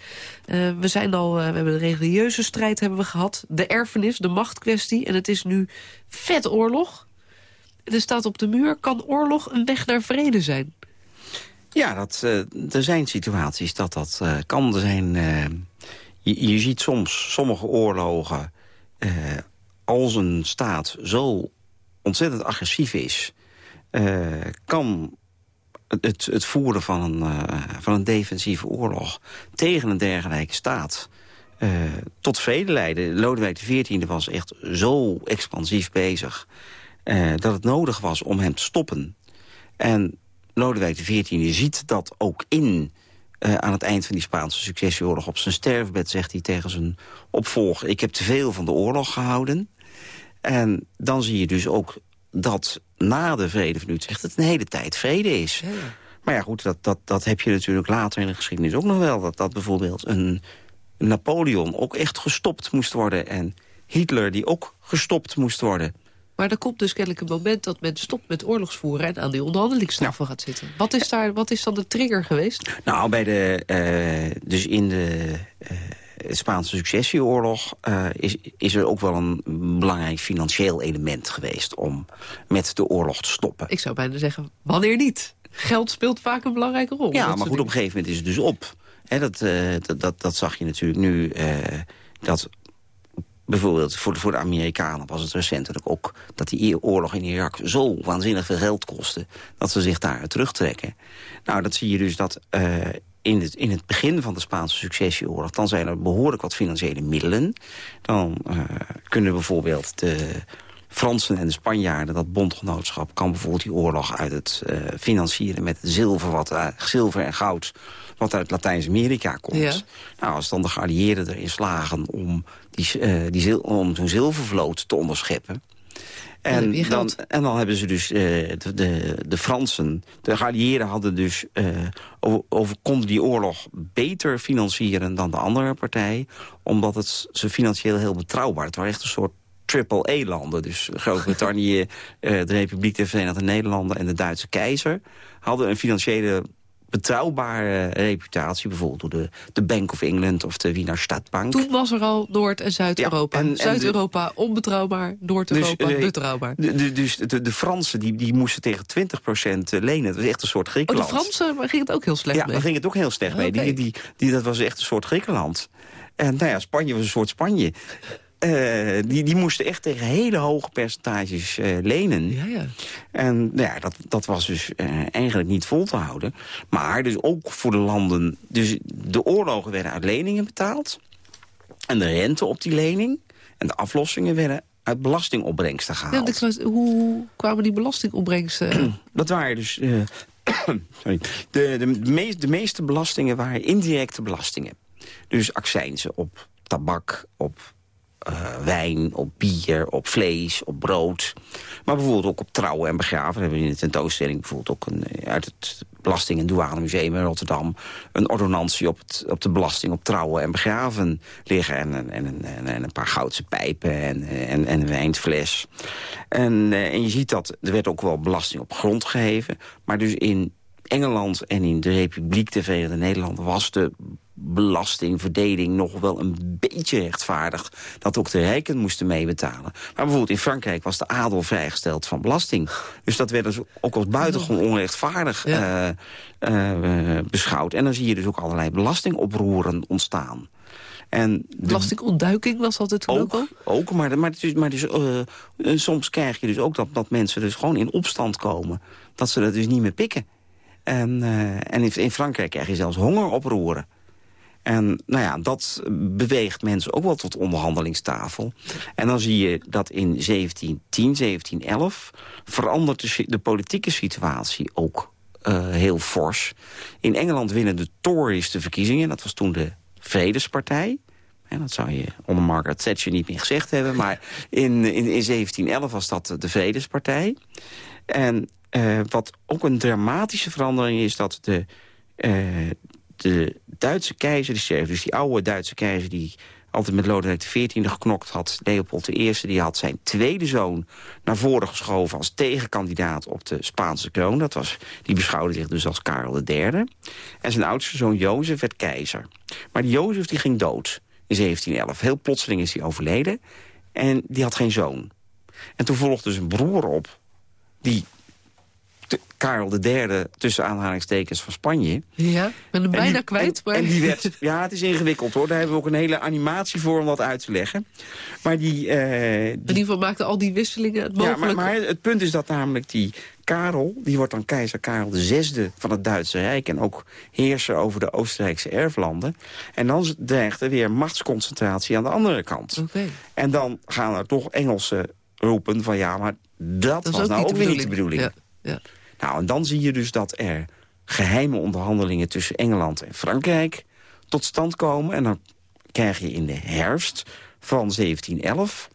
Uh, we, zijn al, uh, we hebben de religieuze strijd hebben we gehad, de erfenis, de machtkwestie... en het is nu vet oorlog. er staat op de muur, kan oorlog een weg naar vrede zijn? Ja, dat, uh, er zijn situaties dat dat kan. Er zijn, je, je, ziet soms sommige oorlogen als een staat zo ontzettend agressief is... Uh, kan het, het voeren van een, uh, van een defensieve oorlog tegen een dergelijke staat... Uh, tot vrede leiden. Lodewijk XIV was echt zo expansief bezig... dat het nodig was om hem te stoppen. En Lodewijk XIV ziet dat ook in... aan het eind van die Spaanse successieoorlog op zijn sterfbed zegt hij tegen zijn opvolger... ik heb te veel van de oorlog gehouden. En dan zie je dus ook dat na de vrede van Utrecht het een hele tijd vrede is. Maar ja, goed, dat, dat, dat heb je natuurlijk later in de geschiedenis ook nog wel. Dat, dat bijvoorbeeld een Napoleon ook echt gestopt moest worden... en Hitler die ook gestopt moest worden. Maar er komt dus kennelijk een moment dat men stopt met oorlogsvoeren... en aan die onderhandelingstafel gaat zitten. Wat is, daar, wat is dan de trigger geweest? Nou, bij de, uh, dus in de... Uh, Spaanse successieoorlog uh, is, is er ook wel een belangrijk financieel element geweest... om met de oorlog te stoppen. Ik zou bijna zeggen, wanneer niet? Geld speelt vaak een belangrijke rol. Ja, maar goed, op een gegeven moment is het dus op. dat, uh, dat, dat, dat, zag je natuurlijk nu... Uh, dat bijvoorbeeld voor de, voor de Amerikanen was het recentelijk ook... dat die oorlog in Irak zo waanzinnig veel geld kostte... dat ze zich daar terugtrekken. Nou, dat zie je dus dat uh, in het, in het begin van de Spaanse successieoorlog... dan zijn er behoorlijk wat financiële middelen. Dan uh, kunnen bijvoorbeeld de Fransen en de Spanjaarden... dat bondgenootschap kan bijvoorbeeld die oorlog uit het uh, financieren... met zilver, wat, uh, zilver en goud wat uit Latijns-Amerika komt. Nou, als dan de geallieerden erin slagen om, die, om zo'n zilvervloot te onderscheppen... En dan, en dan hebben ze dus, eh, de, de, de Fransen, de geallieerden hadden dus, over, over, konden die oorlog beter financieren dan de andere partij. Omdat het ze financieel heel betrouwbaar. Het waren echt een soort triple-E-landen. Dus Groot-Brittannië, eh, de Republiek der Verenigde Nederlanden en de Duitse keizer... hadden een financiële betrouwbare reputatie. Bijvoorbeeld door de, de Bank of England of de Wiener Stadtbank. Toen was er al Noord- en Zuid-Europa. Ja, Zuid-Europa onbetrouwbaar, Noord-Europa Dus, eh, betrouwbaar. De, dus de, de Fransen die, die moesten tegen 20% lenen. Dat was echt een soort Oh, de Griekenland. Fransen ging het ook heel slecht Ja, mee. daar ging het ook heel slecht mee. Die, die, die, dat was echt een soort Griekenland. En nou ja, Spanje was een soort Spanje. Eh, die, die moesten echt tegen hele hoge percentages eh, lenen. Ja, ja. En nou ja, dat, dat was dus eh, eigenlijk niet vol te houden. Maar dus ook voor de landen... Dus de oorlogen werden uit leningen betaald. En de rente op die lening en de aflossingen werden uit belastingopbrengsten gehaald. hoe kwamen die belastingopbrengsten? Dat waren dus... sorry, de, de, meest, de meeste belastingen waren indirecte belastingen. Dus accijnzen op tabak, op eh, wijn, op bier, op vlees, op brood. Maar bijvoorbeeld ook op trouwen en begraven. We hebben in de tentoonstelling bijvoorbeeld ook een, eh, uit het Belasting- en Douanemuseum in Rotterdam... een ordonnantie op, het, op de belasting op trouwen en begraven liggen. En, en, en, en, en een paar goudse pijpen en, en, en een wijnfles. En, eh, en je ziet dat er werd ook wel belasting op grond geheven. Maar dus in Engeland en in de Republiek der Verenigde Nederlanden... was de belastingverdeling nog wel een beetje rechtvaardig... dat ook de rijken moesten meebetalen. Maar bijvoorbeeld in Frankrijk was de adel vrijgesteld van belasting. Dus dat werd dus ook als buitengewoon onrechtvaardig Ja. eh, eh, beschouwd. En dan zie je dus ook allerlei belastingoproeren ontstaan. En Belastingontduiking was altijd toen ook, ook, al? ook maar, maar, is, maar dus, soms krijg je dus ook dat, dat mensen dus gewoon in opstand komen. Dat ze dat dus niet meer pikken. En, en in, in Frankrijk krijg je zelfs hongeroproeren. En nou ja, dat beweegt mensen ook wel tot onderhandelingstafel. En dan zie je dat in 1710, 1711 verandert de, de politieke situatie ook eh, heel fors. In Engeland winnen de Tories de verkiezingen. Dat was toen de Vredespartij. En dat zou je onder Margaret Thatcher niet meer gezegd hebben. Maar in, in, in 1711 was dat de Vredespartij. En eh, wat ook een dramatische verandering is... dat de, eh, de Duitse keizer, dus die oude Duitse keizer... die altijd met Lodewijk XIV geknokt had, Leopold I... die had zijn tweede zoon naar voren geschoven als tegenkandidaat op de Spaanse kroon. Dat was, die beschouwde zich dus als Karel III. En zijn oudste zoon Jozef werd keizer. Maar die Jozef die ging dood in 1711. Heel plotseling is hij overleden en die had geen zoon. En toen volgde zijn broer op, die Karel III tussen aanhalingstekens van Spanje. Ja, ik ben hem bijna die- kwijt. Maar... en die werd, ja, het is ingewikkeld hoor. Daar hebben we ook een hele animatie voor om dat uit te leggen. Maar die, eh, In ieder geval maakte al die wisselingen het ja, mogelijk. maar, maar het punt is dat namelijk die Karel... die wordt dan keizer Karel VI van het Duitse Rijk... en ook heerser over de Oostenrijkse erflanden. En dan dreigt er weer machtsconcentratie aan de andere kant. Oké. En dan gaan er toch Engelsen roepen van... ja, maar dat, was nou ook weer niet de bedoeling. Ja, ja. Nou, en dan zie je dus dat er geheime onderhandelingen tussen Engeland en Frankrijk tot stand komen. En dan krijg je in de herfst van 1711...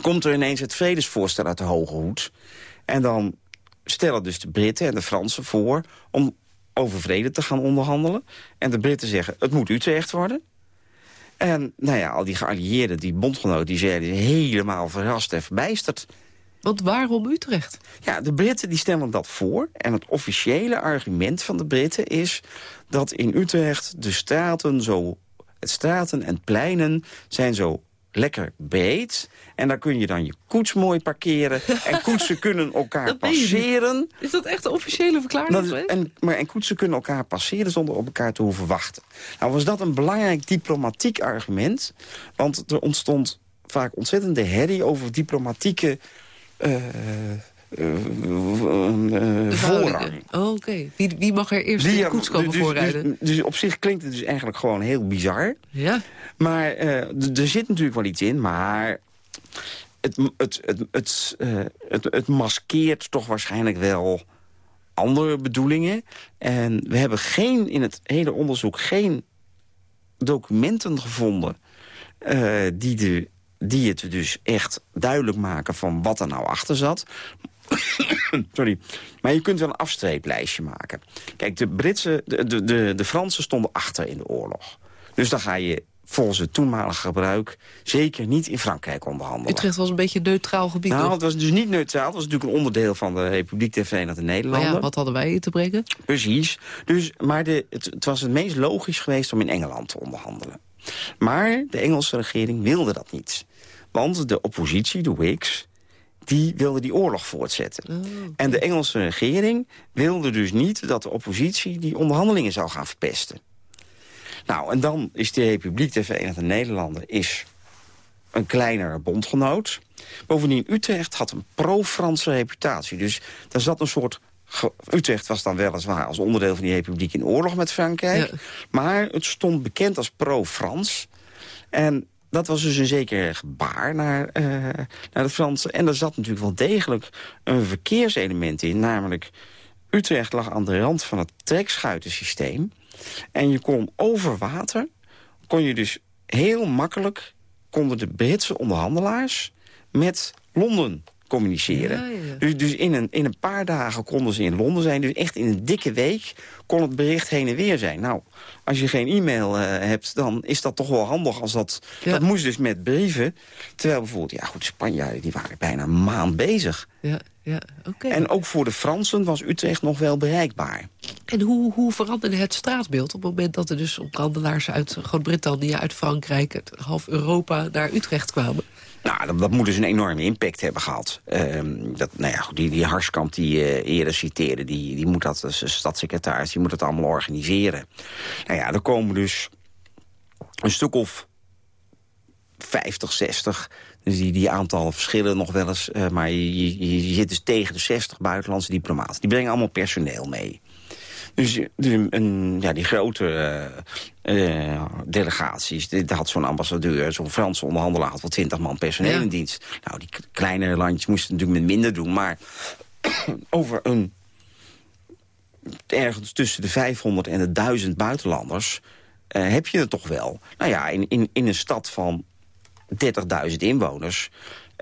komt er ineens het vredesvoorstel uit de Hoge Hoed. En dan stellen dus de Britten en de Fransen voor... om over vrede te gaan onderhandelen. En de Britten zeggen, het moet Utrecht worden. En nou ja, al die geallieerden, die bondgenoten... die zijn helemaal verrast en verbijsterd. Want waarom Utrecht? Ja, de Britten die stellen dat voor. En het officiële argument van de Britten is... dat in Utrecht de straten zo... het straten en pleinen zijn zo lekker breed. En daar kun je dan je koets mooi parkeren. En koetsen kunnen elkaar Dat passeren. Is dat echt de officiële verklaring? Dat en, maar, en koetsen kunnen elkaar passeren zonder op elkaar te hoeven wachten. Nou was dat een belangrijk diplomatiek argument. Want er ontstond vaak ontzettende herrie over diplomatieke eh, eh, eh, voorrang. Oh, Oké. Wie, wie mag er eerst de koets komen dus, voorrijden? Dus, dus op zich klinkt het dus eigenlijk gewoon heel bizar. ja. Maar er zit natuurlijk wel iets in, maar het, het, het, het, het, het maskeert toch waarschijnlijk wel andere bedoelingen. En we hebben geen, in het hele onderzoek geen documenten gevonden... die de die het dus echt duidelijk maken van wat er nou achter zat. Sorry. Maar je kunt wel een afstreeplijstje maken. Kijk, de, Britse, de, de, de Fransen stonden achter in de oorlog. Dus dan ga je volgens het toenmalige gebruik zeker niet in Frankrijk onderhandelen. Utrecht was een beetje een neutraal gebied. Nou, het was dus niet neutraal. Het was natuurlijk een onderdeel van de Republiek der Verenigde maar Nederlanden. ja, wat hadden wij te brengen? Precies. Dus, maar de, het, het was het meest logisch geweest om in Engeland te onderhandelen. Maar de Engelse regering wilde dat niet. Want de oppositie, de Whigs, die wilde die oorlog voortzetten. En de Engelse regering wilde dus niet dat de oppositie die onderhandelingen zou gaan verpesten. Nou, en dan is de Republiek der Verenigde Nederlanden is een kleinere bondgenoot. Bovendien, Utrecht had een pro-Franse reputatie. Dus daar zat een soort... Utrecht was dan weliswaar als onderdeel van die republiek in oorlog met Frankrijk. Ja. Maar het stond bekend als pro-Frans. En dat was dus een zeker gebaar naar, eh, naar de Fransen. En er zat natuurlijk wel degelijk een verkeerselement in. Namelijk, Utrecht lag aan de rand van het trekschuitensysteem. En je kon over water, kon je dus heel makkelijk... konden de Britse onderhandelaars met Londen communiceren. Ja, ja. Dus, dus in, een, in een paar dagen konden ze in Londen zijn. Dus echt in een dikke week kon het bericht heen en weer zijn. Nou, als je geen e-mail eh, hebt, dan is dat toch wel handig. Als dat, Ja. dat moest dus met brieven. Terwijl bijvoorbeeld, ja goed, de Spanjaarden die waren bijna een maand bezig. Ja, ja oké. En ook voor de Fransen was Utrecht nog wel bereikbaar. En hoe, hoe veranderde het straatbeeld op het moment dat er dus onderhandelaars uit Groot-Brittannië, uit Frankrijk, uit half Europa naar Utrecht kwamen? Nou, dat, moet dus een enorme impact hebben gehad. Ehm, dat, nou ja, die, die Harskamp die eh, eerder citeerde, die, die moet dat als stadssecretaris, die moet dat allemaal organiseren. Nou ja, er komen dus een stuk of 50, 60. Dus die, die aantallen verschillen nog wel eens. eh, maar je, je, je zit dus tegen de 60 buitenlandse diplomaten. Die brengen allemaal personeel mee. Dus, dus een, een- ja, die grote eh, eh, delegaties, daar had zo'n ambassadeur, zo'n Franse onderhandelaar, had wel twintig man personeel in dienst. Nou, die kleinere landjes moesten natuurlijk met minder doen, maar over een ergens tussen de 500 en de 1000 buitenlanders eh, heb je het toch wel. Nou ja, in, in, in een stad van 30.000 inwoners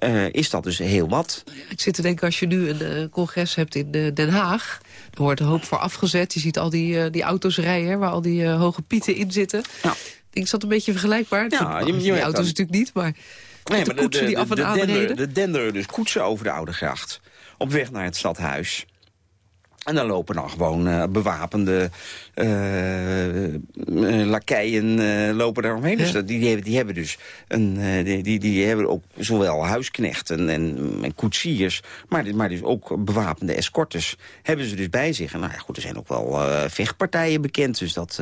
eh, is dat dus heel wat. Ik zit te denken, als je nu een eh, congres hebt in eh, Den Haag... er wordt een hoop voor afgezet. Je ziet al die, die auto's rijden, waar al die hoge pieten in zitten. Ja. Ik dat een beetje vergelijkbaar? Ja, die, je- je die hebt auto's dan- natuurlijk niet, maar... Nee, de koetsen die af en de, aan reden. de denderen dus koetsen over de Oude Gracht. Op weg naar het stadhuis. En dan lopen dan gewoon eh, bewapende eh, lakeien lopen daar omheen. Dus Ja. die, die, hebben, die hebben dus een, die, die, die hebben ook zowel huisknechten en, en koetsiers... Maar, maar dus ook bewapende escortes hebben ze dus bij zich. En nou ja, goed, er zijn ook wel vechtpartijen bekend. Dus dat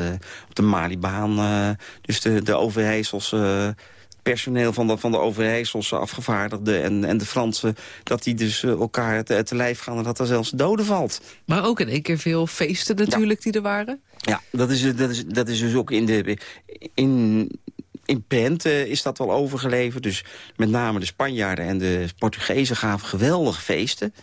op de Malibaan, dus de, de. Personeel van de, van de Overijsselse afgevaardigden en, en de Fransen... dat die dus eh, elkaar te, te lijf gaan en dat er zelfs doden valt. Maar ook in één keer veel feesten natuurlijk die er waren. Ja, dat is, dat is, dat is dus ook in de... In, in prent eh, is dat wel overgeleverd. Dus met name de Spanjaarden en de Portugezen gaven geweldige feesten.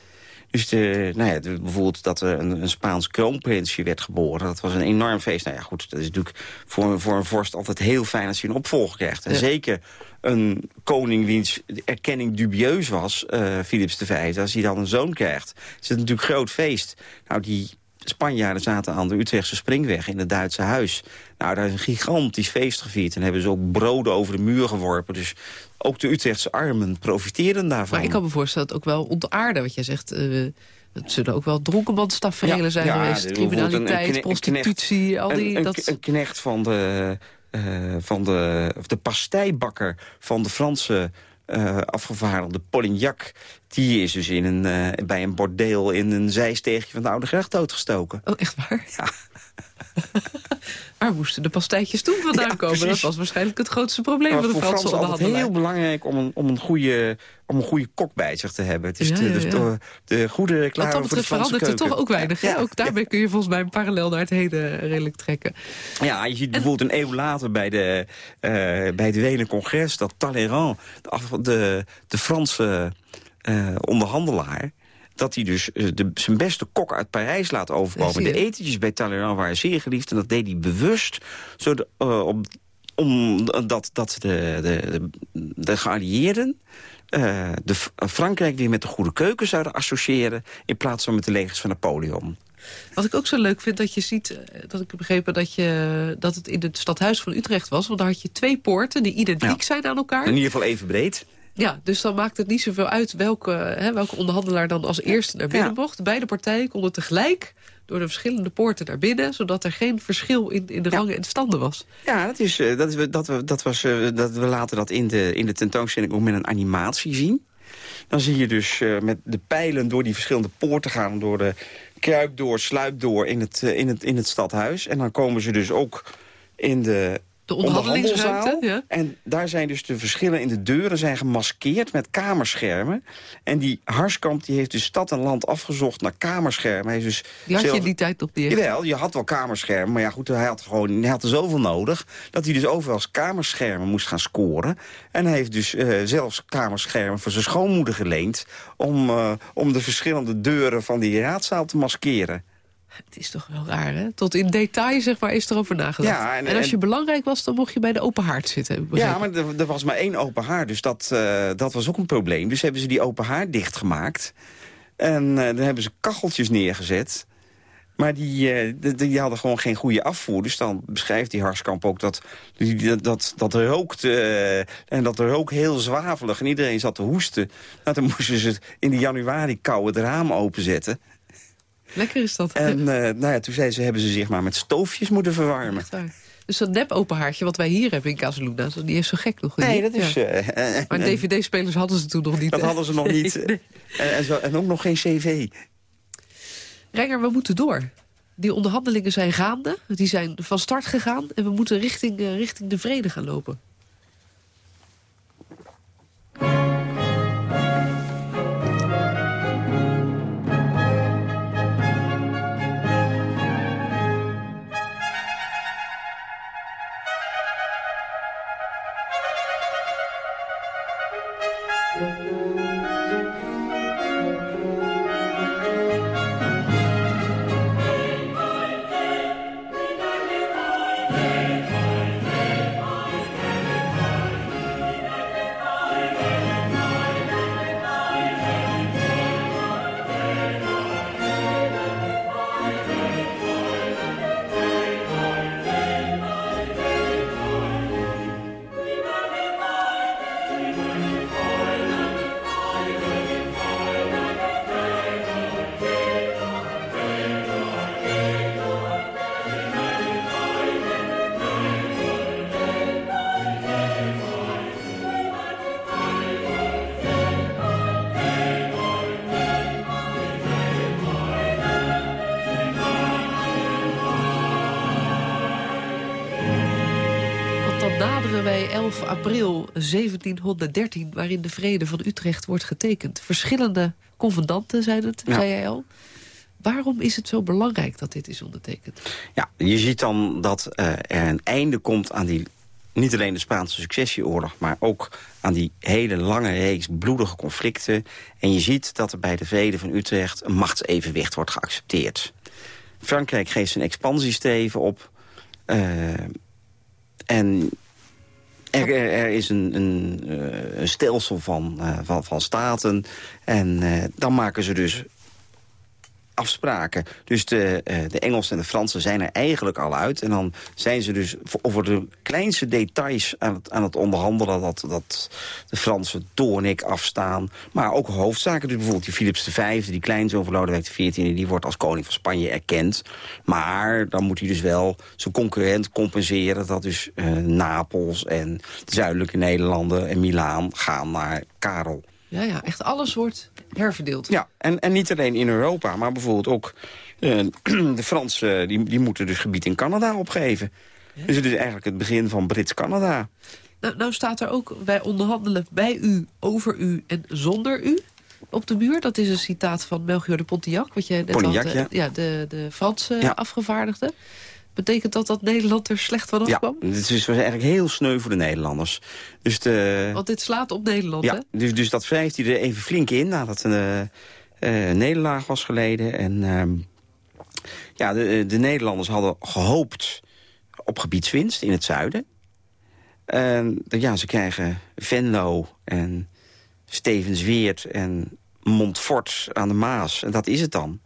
Dus de, nou ja, de- bijvoorbeeld dat er een, een Spaans kroonprinsje werd geboren. Dat was een enorm feest. Nou ja, goed, dat is natuurlijk voor, voor een vorst altijd heel fijn als hij een opvolger krijgt. En Ja. zeker een koning wiens erkenning dubieus was, eh Philips V, als hij dan een zoon krijgt, is het natuurlijk groot feest. Nou, die Spanjaarden zaten aan de Utrechtse springweg in het Duitse huis. Nou, daar is een gigantisch feest gevierd. En hebben ze ook broden over de muur geworpen. Dus ook de Utrechtse armen profiteerden daarvan. Maar ik kan me voorstellen dat ook wel ontaarde, wat jij zegt... eh, het zullen ook wel dronkenmanstaferelen Ja, zijn ja, geweest. bijvoorbeeld een- een Criminaliteit, prostitutie, al die... een, dat... een, knecht van de, eh, van de, of de pasteibakker van de Franse eh afgevaardigde Polignac... die is dus in een, bij een bordeel in een zijsteegje van de Oude Gracht doodgestoken. Oh, echt waar? Ja. Waar moesten de pastijtjes toen vandaan Ja, komen? Dat precies. was waarschijnlijk het grootste probleem Maar van de Franse Fransen altijd onderhandelaar. heel belangrijk om een, om, een goede, om een goede kok bij zich te hebben. Het is Ja, de, ja, de, de, de goede reclame Wat dat betreft verandert er toch ook weinig. Ja, Ook daarbij kun je volgens mij een parallel naar het heden redelijk trekken. Ja, je ziet bijvoorbeeld een eeuw later bij, de, eh, bij het Wenen congres... dat Talleyrand, de, de Franse eh, onderhandelaar... dat hij dus eh, de, zijn beste kok uit Parijs laat overkomen. zie De je. etentjes bij Talleyrand waren zeer geliefd... en dat deed hij bewust zodat, eh, op, omdat dat de, de, de geallieerden uh, de, Frankrijk weer met de goede keuken zouden associëren... in plaats van met de legers van Napoleon. Wat ik ook zo leuk vind, dat je ziet... Eh, dat ik heb begrepen dat, je, dat het in het stadhuis van Utrecht was. Want daar had je twee poorten die identiek zijn aan elkaar. In ieder geval even breed. Ja, dus dan maakt het niet zoveel uit welke, hè, welke onderhandelaar dan als eerste naar binnen mocht. Beide partijen konden tegelijk door de verschillende poorten naar binnen... zodat er geen verschil in, in de rangen en standen was. Ja, dat, is, uh, dat, is, dat, we, dat, was, uh, dat we laten dat in de, in de tentoonstelling ook met een animatie zien. Dan zie je dus uh, met de pijlen door die verschillende poorten gaan... door de kruip door, sluip door in het, in, het, in het stadhuis. En dan komen ze dus ook in de de onderhandelingsruimte, ja. En daar zijn dus de verschillen in de deuren zijn gemaskeerd met kamerschermen. En die Harskamp die heeft dus stad en land afgezocht naar kamerschermen. Hij is dus die had je die tijd op die Jawel, je had wel kamerschermen. Maar ja, goed, hij had, gewoon, hij had er zoveel nodig... dat hij dus overal kamerschermen moest gaan scoren. En hij heeft dus uh, zelfs kamerschermen voor zijn schoonmoeder geleend... om, uh, om de verschillende deuren van die raadzaal te maskeren. Het is toch wel raar, hè? Tot in detail, zeg maar, is erover nagedacht. Ja, en, als je belangrijk was, dan mocht je bij de open haard zitten. Ja, maar er, er, was maar één open haard, dus dat, uh, dat was ook een probleem. Dus hebben ze die open haard dichtgemaakt. En uh, dan hebben ze kacheltjes neergezet. Maar die, uh, die, die, hadden gewoon geen goede afvoer. Dus dan beschrijft die Harskamp ook dat, dat, dat, dat rookt. en dat er ook heel zwavelig. En iedereen zat te hoesten. Nou, dan moesten ze in de januari kou het raam openzetten. Lekker is dat. En uh, nou ja, toen zei ze, hebben ze zich maar met stoofjes moeten verwarmen. Dus dat nep open haartje wat wij hier hebben in Casaluna, die is zo gek nog niet. Nee, dat is... Ja. Uh, maar dvd-spelers hadden ze toen nog niet. Dat hadden ze nog niet. En, en, zo, en, ook nog geen cv. Renger, we moeten door. Die onderhandelingen zijn gaande. Die zijn van start gegaan. En we moeten richting, uh, richting de vrede gaan lopen. April 1713... waarin de vrede van Utrecht wordt getekend. Verschillende convenanten zijn het, zei jij al. Waarom is het zo belangrijk dat dit is ondertekend? Ja, je ziet dan dat uh, er een einde komt aan die... niet alleen de Spaanse successieoorlog... maar ook aan die hele lange reeks bloedige conflicten. En je ziet dat er bij de vrede van Utrecht... een machtsevenwicht wordt geaccepteerd. Frankrijk geeft zijn expansiesteven op... Uh, en er, er, is een, een, eh, een stelsel van, uh, van, van staten. En uh, dan maken ze dus afspraken. Dus de, uh, de Engelsen en de Fransen zijn er eigenlijk al uit. En dan zijn ze dus over de kleinste details aan het, aan het onderhandelen... dat, dat de Fransen toornik afstaan. Maar ook hoofdzaken. Dus bijvoorbeeld die Philips V, die kleinzoon van Lodewijk XIV... die wordt als koning van Spanje erkend. Maar dan moet hij dus wel zijn concurrent compenseren... dat dus Napels en de zuidelijke Nederlanden en Milaan gaan naar Karel. Ja, ja, echt alles wordt herverdeeld. Ja, en, en niet alleen in Europa, maar bijvoorbeeld ook... Uh, de Fransen die, die moeten dus gebied in Canada opgeven. Dus het is eigenlijk het begin van Brits-Canada. Nou, nou staat er ook, wij onderhandelen bij u, over u en zonder u op de muur. Dat is een citaat van Melchior de Pontiac, wat jij net Pontiac, had, ja. ja. de, de Franse afgevaardigde. Betekent dat dat Nederland er slecht van afkwam? Ja, het is eigenlijk heel sneu voor de Nederlanders. Dus de, Want dit slaat op Nederland, ja, hè? Dus, dus dat wrijft hij er even flink in nadat een uh, nederlaag was geleden. En uh, ja, de, de Nederlanders hadden gehoopt op gebiedswinst in het zuiden. En ja, ze krijgen Venlo en Stevensweert en Montfort aan de Maas. En dat is het dan.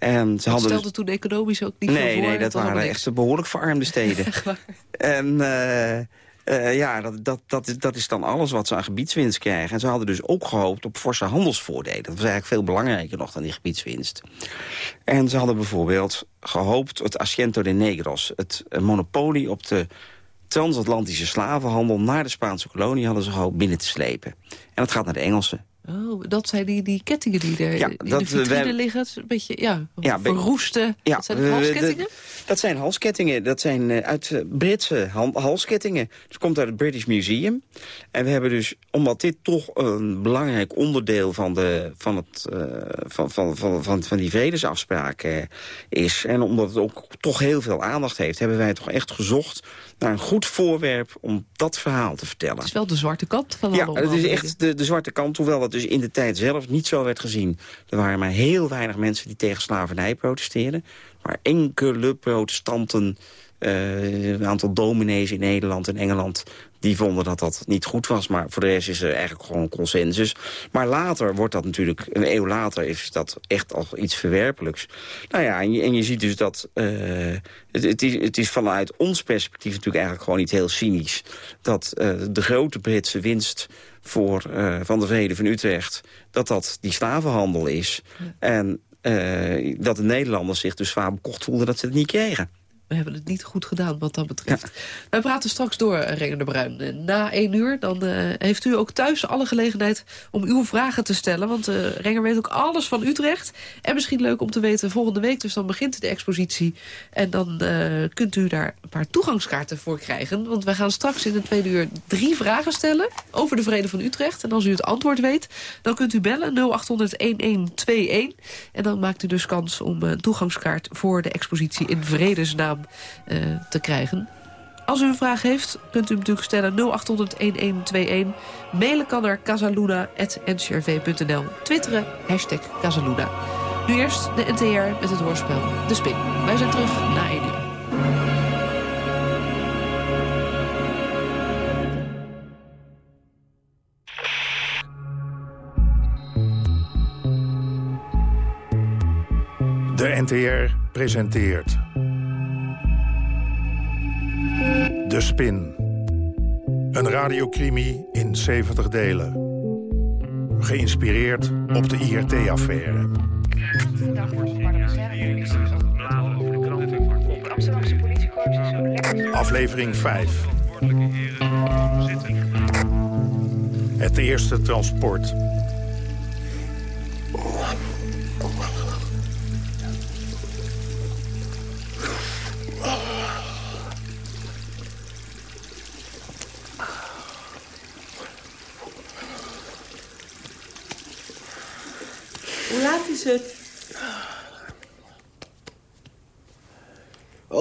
En ze hadden stelde toen economisch ook niet nee, voor? Nee, dat waren echt behoorlijk verarmde steden. en uh, uh, ja, dat, dat, dat, is, dat is dan alles wat ze aan gebiedswinst krijgen. En ze hadden dus ook gehoopt op forse handelsvoordelen. Dat was eigenlijk veel belangrijker nog dan die gebiedswinst. En ze hadden bijvoorbeeld gehoopt het Asiento de Negros... het monopolie op de transatlantische slavenhandel... naar de Spaanse kolonie hadden ze gehoopt binnen te slepen. En dat gaat naar de Engelsen. Oh, dat zijn die, die kettingen die er ja, in dat, de vitrine liggen. Een beetje, ja, ja verroeste. Ja, dat zijn de halskettingen? dat zijn halskettingen. Dat zijn uh, uit uh, Britse halskettingen. Het komt uit het British Museum. En we hebben dus, omdat dit toch een belangrijk onderdeel van, de, van, het, uh, van, van, van, van, van die vredesafspraak is... en omdat het ook toch heel veel aandacht heeft... hebben wij toch echt gezocht naar een goed voorwerp om dat verhaal te vertellen. Het is wel de zwarte kant van Ja, het is echt de, de zwarte kant, hoewel dat dus in de tijd zelf niet zo werd gezien. Er waren maar heel weinig mensen die tegen slavernij protesteerden. Maar enkele protestanten uh, een aantal dominees in Nederland en Engeland die vonden dat dat niet goed was. Maar voor de rest is er eigenlijk gewoon consensus. Maar later wordt dat natuurlijk, een eeuw later is dat echt al iets verwerpelijks. Nou ja, en je, en je ziet dus dat uh, het, het, is, het is vanuit ons perspectief natuurlijk eigenlijk gewoon niet heel cynisch. Dat uh, de grote Britse winst voor, uh, van de vrede van Utrecht, dat dat die slavenhandel is. Ja. En dat de Nederlanders zich dus zwaar bekocht voelden dat ze het niet kregen we hebben het niet goed gedaan wat dat betreft. Ja. Wij praten straks door, Renger de Bruin. Na één uur dan uh, heeft u ook thuis alle gelegenheid om uw vragen te stellen. Want uh, Renger weet ook alles van Utrecht. En misschien leuk om te weten, volgende week dus dan begint de expositie. En dan uh, kunt u daar een paar toegangskaarten voor krijgen. Want wij gaan straks in de tweede uur drie vragen stellen over de vrede van Utrecht. En als u het antwoord weet, dan kunt u bellen 0800-1121. En dan maakt u dus kans om een toegangskaart voor de expositie in Vredesnaam uh, te krijgen. Als u een vraag heeft, kunt u hem natuurlijk stellen 0800-1121. Mailen kan naar casaluna.ncrv.nl. Twitteren, hashtag Casaluna. Nu eerst de NTR met het hoorspel De Spin. Wij zijn terug na 1 uur. De NTR presenteert... De Spin. Een radiocrimi in 70 delen. Geïnspireerd op de IRT-affaire. Aflevering 5. Het eerste transport.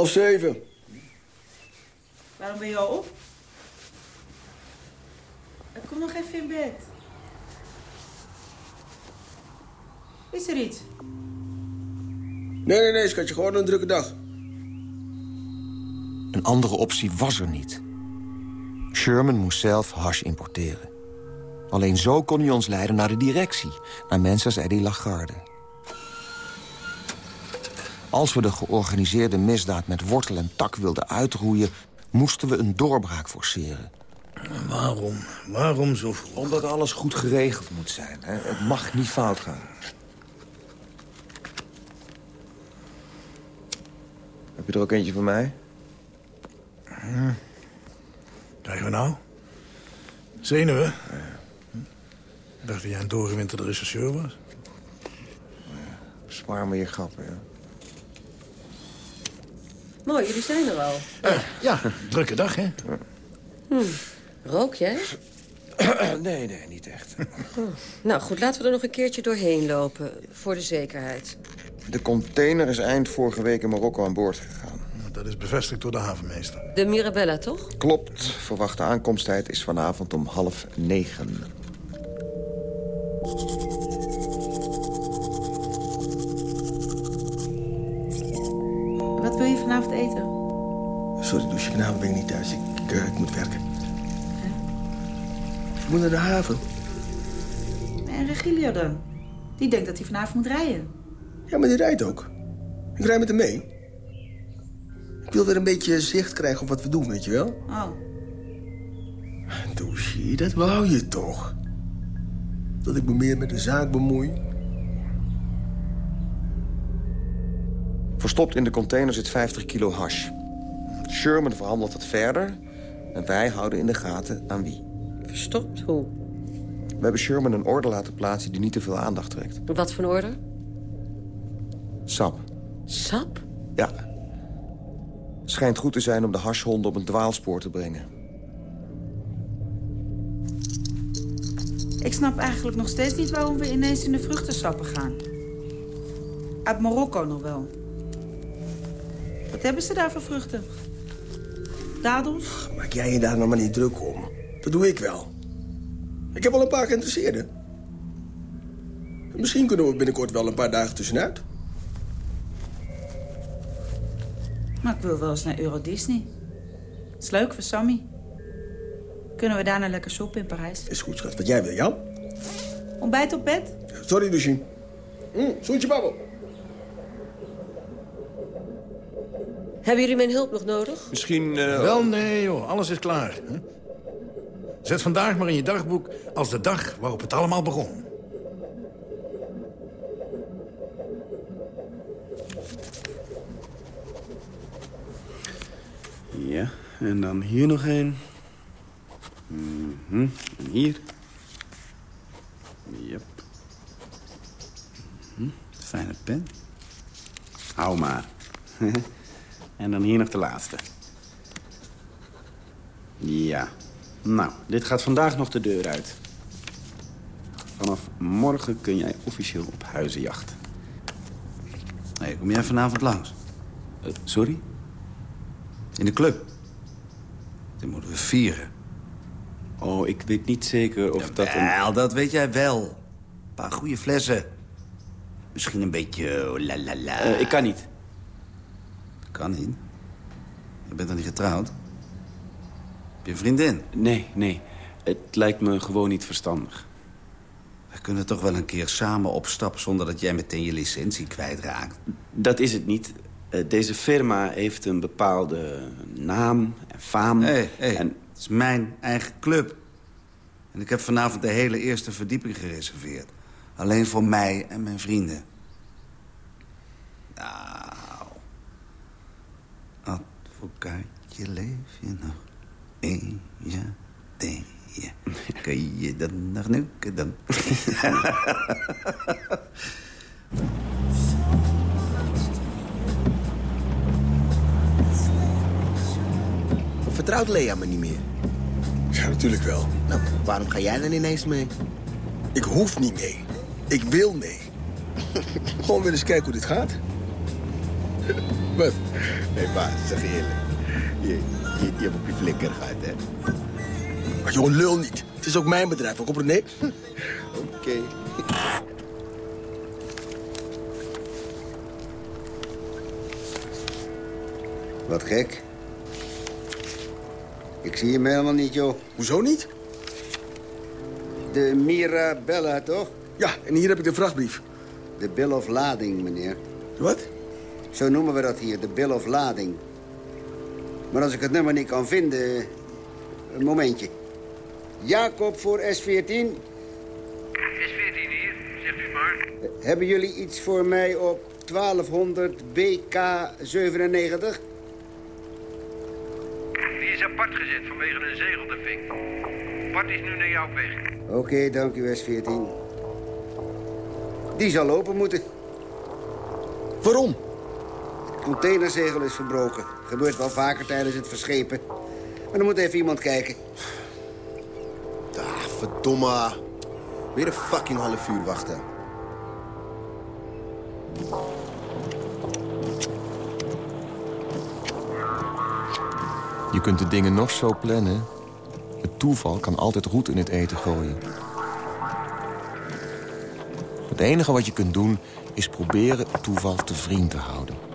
Half zeven. Waarom ben je al op? Ik kom nog even in bed. Is er iets? Nee, nee, nee, schatje. Gewoon een drukke dag. Een andere optie was er niet. Sherman moest zelf hash importeren. Alleen zo kon hij ons leiden naar de directie. Naar mensen als Eddie Lagarde. Als we de georganiseerde misdaad met wortel en tak wilden uitroeien... moesten we een doorbraak forceren. Waarom? Waarom zo vroeg? Omdat alles goed geregeld moet zijn. Hè? Het mag niet fout gaan. Heb je er ook eentje voor mij? Hm. Krijgen we nou? Zenuwen? Ik dacht dat jij een doorgewinterde rechercheur was. Spaar me je grappen, ja. Mooi, jullie zijn er al. Uh, ja, drukke dag, hè? Hm. Rook jij? nee, nee, niet echt. Oh. Nou goed, laten we er nog een keertje doorheen lopen, voor de zekerheid. De container is eind vorige week in Marokko aan boord gegaan. Dat is bevestigd door de havenmeester. De Mirabella, toch? Klopt. Verwachte aankomsttijd is vanavond om half negen. Moet naar de haven. En Regilio dan? Die denkt dat hij vanavond moet rijden. Ja, maar die rijdt ook. Ik rij met hem mee. Ik wil weer een beetje zicht krijgen op wat we doen, weet je wel? Oh, Douchie, dat wou je toch? Dat ik me meer met de zaak bemoei? Verstopt in de container zit 50 kilo hash. Sherman verhandelt het verder en wij houden in de gaten aan wie. Verstopt? Hoe? We hebben Sherman een order laten plaatsen die niet te veel aandacht trekt. Wat voor een order? Sap. Sap? Ja. Schijnt goed te zijn om de hashhonden op een dwaalspoor te brengen. ik snap eigenlijk nog steeds niet waarom we ineens in de vruchtensappen gaan. Uit Marokko nog wel. Wat hebben ze daar voor vruchten? Dadels? Maak jij je daar nou maar niet druk om. Dat doe ik wel. Ik heb al een paar geïnteresseerden. Misschien kunnen we binnenkort wel een paar dagen tussenuit. Maar ik wil wel eens naar Euro Disney. Is leuk voor Sammy. Kunnen we daarna lekker shoppen in Parijs? Is goed, schat. Wat jij wil, Jan? Ontbijt op bed? Sorry, Douchie. Mm, zoetje babbel. Hebben jullie mijn hulp nog nodig? Misschien... Wel, nee, joh. Alles is klaar. Hè? Zet vandaag maar in je dagboek als de dag waarop het allemaal begon. Ja, en dan hier nog een. Mhm, En hier. Yep. Mhm, Fijne pen. Hou maar. en dan hier nog de laatste. Ja. Nou, dit gaat vandaag nog de deur uit. Vanaf morgen kun jij officieel op huizenjacht. Hé, kom jij vanavond langs? Eh, sorry? In de club? Dat moeten we vieren. Oh, ik weet niet zeker of dat... Een... Wel, dat weet jij wel. Een paar goede flessen. Misschien een beetje oh, la la la. Eh, ik kan niet. Kan niet. Je bent dan niet getrouwd? Je vriendin? Nee, nee. Het lijkt me gewoon niet verstandig. We kunnen toch wel een keer samen opstappen... zonder dat jij meteen je licentie kwijtraakt. Dat is het niet. Eh, deze firma heeft een bepaalde naam en faam. En het is mijn eigen club. En ik heb vanavond de hele eerste verdieping gereserveerd. Alleen voor mij en mijn vrienden. Nou... Advocaatje, leef je nog? Eén, ja. Kun je dan nog nukken dan? Vertrouwt Lea me niet meer? Ja, natuurlijk wel. Nou, waarom ga jij dan ineens mee? Ik hoef niet mee. Ik wil mee. Gewoon weer eens kijken hoe dit gaat. Wat? Nee, pa, zeg eerlijk. Je, je, je hebt op je flikker gehad, hè? Maar joh, lul niet. Het is ook mijn bedrijf, ook op het nee. Oké. Wat gek. Ik zie hem helemaal niet, joh. Hoezo niet? De Mirabella, toch? Ja, en hier heb ik de vrachtbrief. De bill of lading, meneer. Wat? Zo noemen we dat hier, de bill of lading. Maar als ik het nummer niet kan vinden... Een momentje. Jacob voor S14. S14 hier, zegt u maar. Hebben jullie iets voor mij op 1200 BK97? Die is apart gezet vanwege een zegeldefect. Bart is nu naar jou op weg. Oké, dank u, S14. Die zal open moeten. Waarom? Het containerzegel is verbroken. Gebeurt wel vaker tijdens het verschepen. Maar dan moet even iemand kijken. Ah, verdomme. Weer een fucking half uur wachten. Je kunt de dingen nog zo plannen. Het toeval kan altijd roet in het eten gooien. Het enige wat je kunt doen is proberen het toeval te vriend te houden.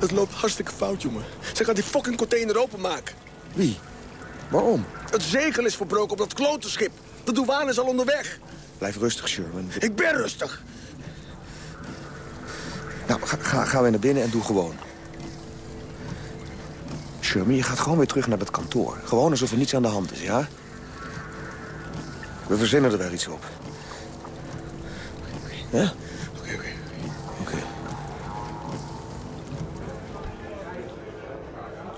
Het loopt hartstikke fout, jongen. Ze gaat die fucking container openmaken. Wie? Waarom? Het zegel is verbroken op dat klotenschip. De douane is al onderweg. Blijf rustig, Sherman. Ik ben rustig. Nou, ga, ga, ga weer naar binnen en doe gewoon. Sherman, je gaat gewoon weer terug naar het kantoor. Gewoon alsof er niets aan de hand is, ja? We verzinnen er wel iets op. Ja?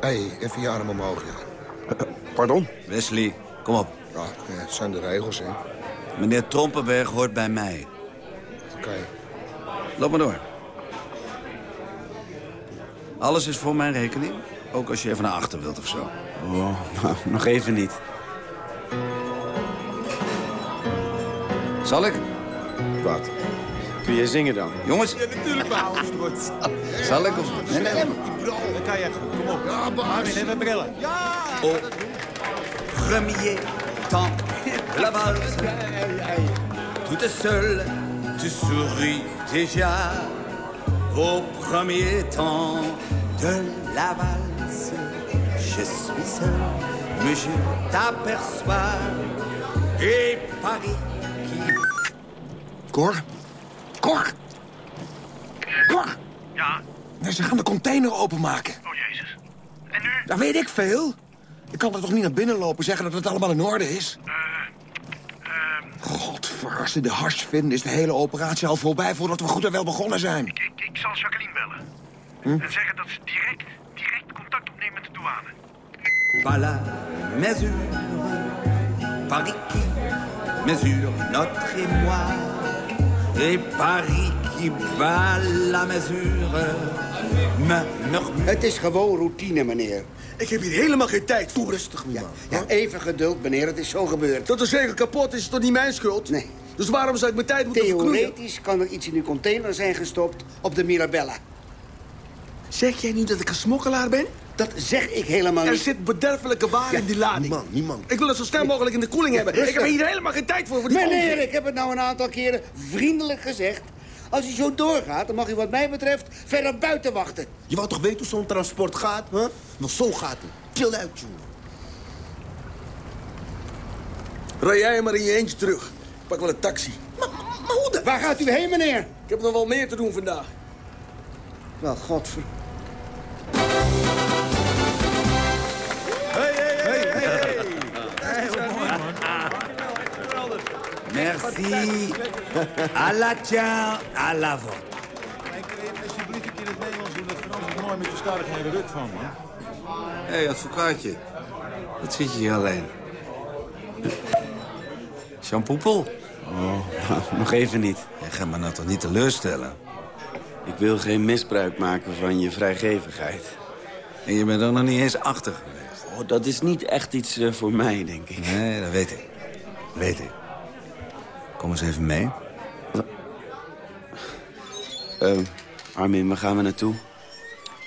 Hé, hey, even je arm omhoog, ja. Pardon? Wesley, kom op. Ja, het zijn de regels, hè. Meneer Trompenberg hoort bij mij. Oké. Loop maar door. Alles is voor mijn rekening. Ook als je even naar achter wilt of zo. Oh, nou, nog even niet. Zal ik? Wat? Kun jij zingen dan? Jongens, Ja, natuurlijk wel. zal ik of... Nee, nee, nee. Dan kan je echt. Kom op. Ja, Marvin, even brillen. Ja! Au premier temps de la valse, toute seule, tu souris déjà. Au premier temps de la valse, je suis seul, mais je t'aperçois. Et Paris qui... Cor? Cor? Cor? Ja? Nee, ze gaan de container openmaken. Oh, jezus. En nu? Dat weet ik veel. Ik kan er toch niet naar binnen lopen zeggen dat het allemaal in orde is? Eh, ehm, Godver, als ze de hash vinden, is de hele operatie al voorbij voordat we goed en wel begonnen zijn. ik, ik zal Jacqueline bellen. Hm? En zeggen dat ze direct, direct contact opnemen met de douane. La mesure, Paris qui mesure notre émoi, et Paris qui bat la mesure, me. Het is gewoon routine, meneer. Ik heb hier helemaal geen tijd voor. Rustig, man. Ja, even geduld, meneer. Het is zo gebeurd. Dat de zegel kapot is, is toch niet mijn schuld? Nee. Dus waarom zou ik mijn tijd moeten verknoeien? Theoretisch kan er iets in uw container zijn gestopt op de Mirabella. Zeg jij nu dat ik een smokkelaar ben? Dat zeg ik helemaal Er niet. zit bederfelijke waar in die lading. Man, niemand. Ik wil het zo snel mogelijk in de koeling hebben. Ik heb hier helemaal geen tijd voor, voor die Meneer, onzin. ik heb het nou een aantal keren vriendelijk gezegd. Als u zo doorgaat, dan mag u wat mij betreft verder buiten wachten. Je wou toch weten hoe zo'n transport gaat, hè? Nog zo gaat het. Chill uit, jongen. Rij jij maar in je eentje terug. Ik pak wel een taxi. Maar hoe dan? Waar gaat u heen, meneer? Ik heb nog wel meer te doen vandaag. Wel, godver... Merci. À la tien, à la vôtre. Alsjeblieft, een keer in het Nederlands doen. Dat Frans is mooi met je staat er geen ruk van, man. Hé, hey, advocaatje. Wat zit je hier alleen? Jean-Poepel? Oh, nou, nog even niet. Jij gaat me nou toch niet teleurstellen? Ik wil geen misbruik maken van je vrijgevigheid. En je bent er nog niet eens achter geweest. Oh, dat is niet echt iets eh, voor mij, denk ik. Nee, dat weet ik. Weet ik. Kom eens even mee. Eh, Armin, waar gaan we naartoe?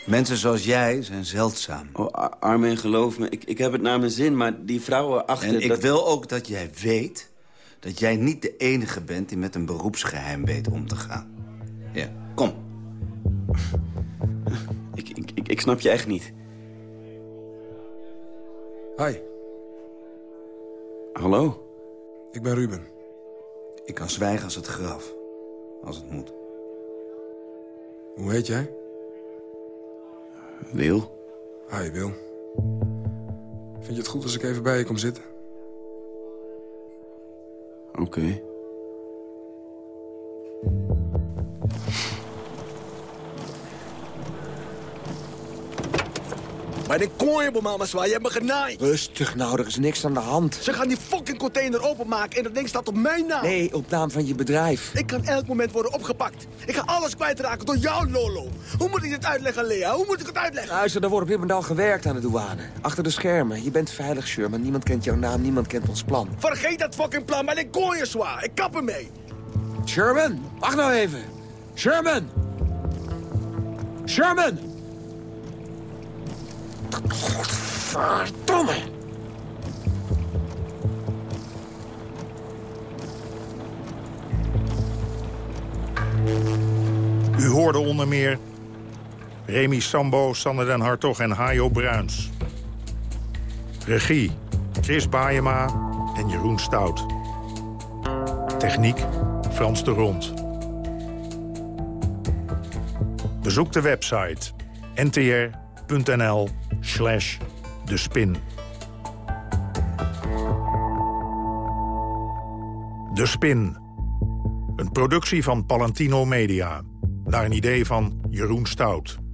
Mensen zoals jij zijn zeldzaam. Oh, Ar- Armin, geloof me, ik, ik heb het naar mijn zin, maar die vrouwen achter... En ik dat- wil ook dat jij weet dat jij niet de enige bent die met een beroepsgeheim weet om te gaan. Ja, kom. Ik, ik, ik, ik snap je echt niet. Hi, Hallo? ik ben Ruben. Ik kan zwijgen als het graf. Als het moet. Hoe heet jij? Wil? Hi, Wil. Vind je het goed als ik even bij je kom zitten? Oké. Maar die konje, mama zwaar, je hebt me genaaid. Rustig nou, er is niks aan de hand. Ze gaan die fucking container openmaken en dat ding staat op mijn naam. Nee, op naam van je bedrijf. Ik kan elk moment worden opgepakt. Ik ga alles kwijtraken door jou, Lolo. Hoe moet ik dit uitleggen, Lea? Hoe moet ik het uitleggen? Luister, er wordt op dit moment al gewerkt aan de douane. Achter de schermen. Je bent veilig, Sherman. Niemand kent jouw naam, niemand kent ons plan. Vergeet dat fucking plan, maar ik kon je zwaar. Ik kap ermee. Sherman, wacht nou even. Sherman! Sherman! Godverdomme! U hoorde onder meer Remy Sambo, Sander den Hartog en Hajo Bruins. Regie Chris Baayema en Jeroen Stout. Techniek Frans de Rond. Bezoek de website ntr.nl slash de spin. De Spin. Een productie van Palantino Media. Naar een idee van Jeroen Stout.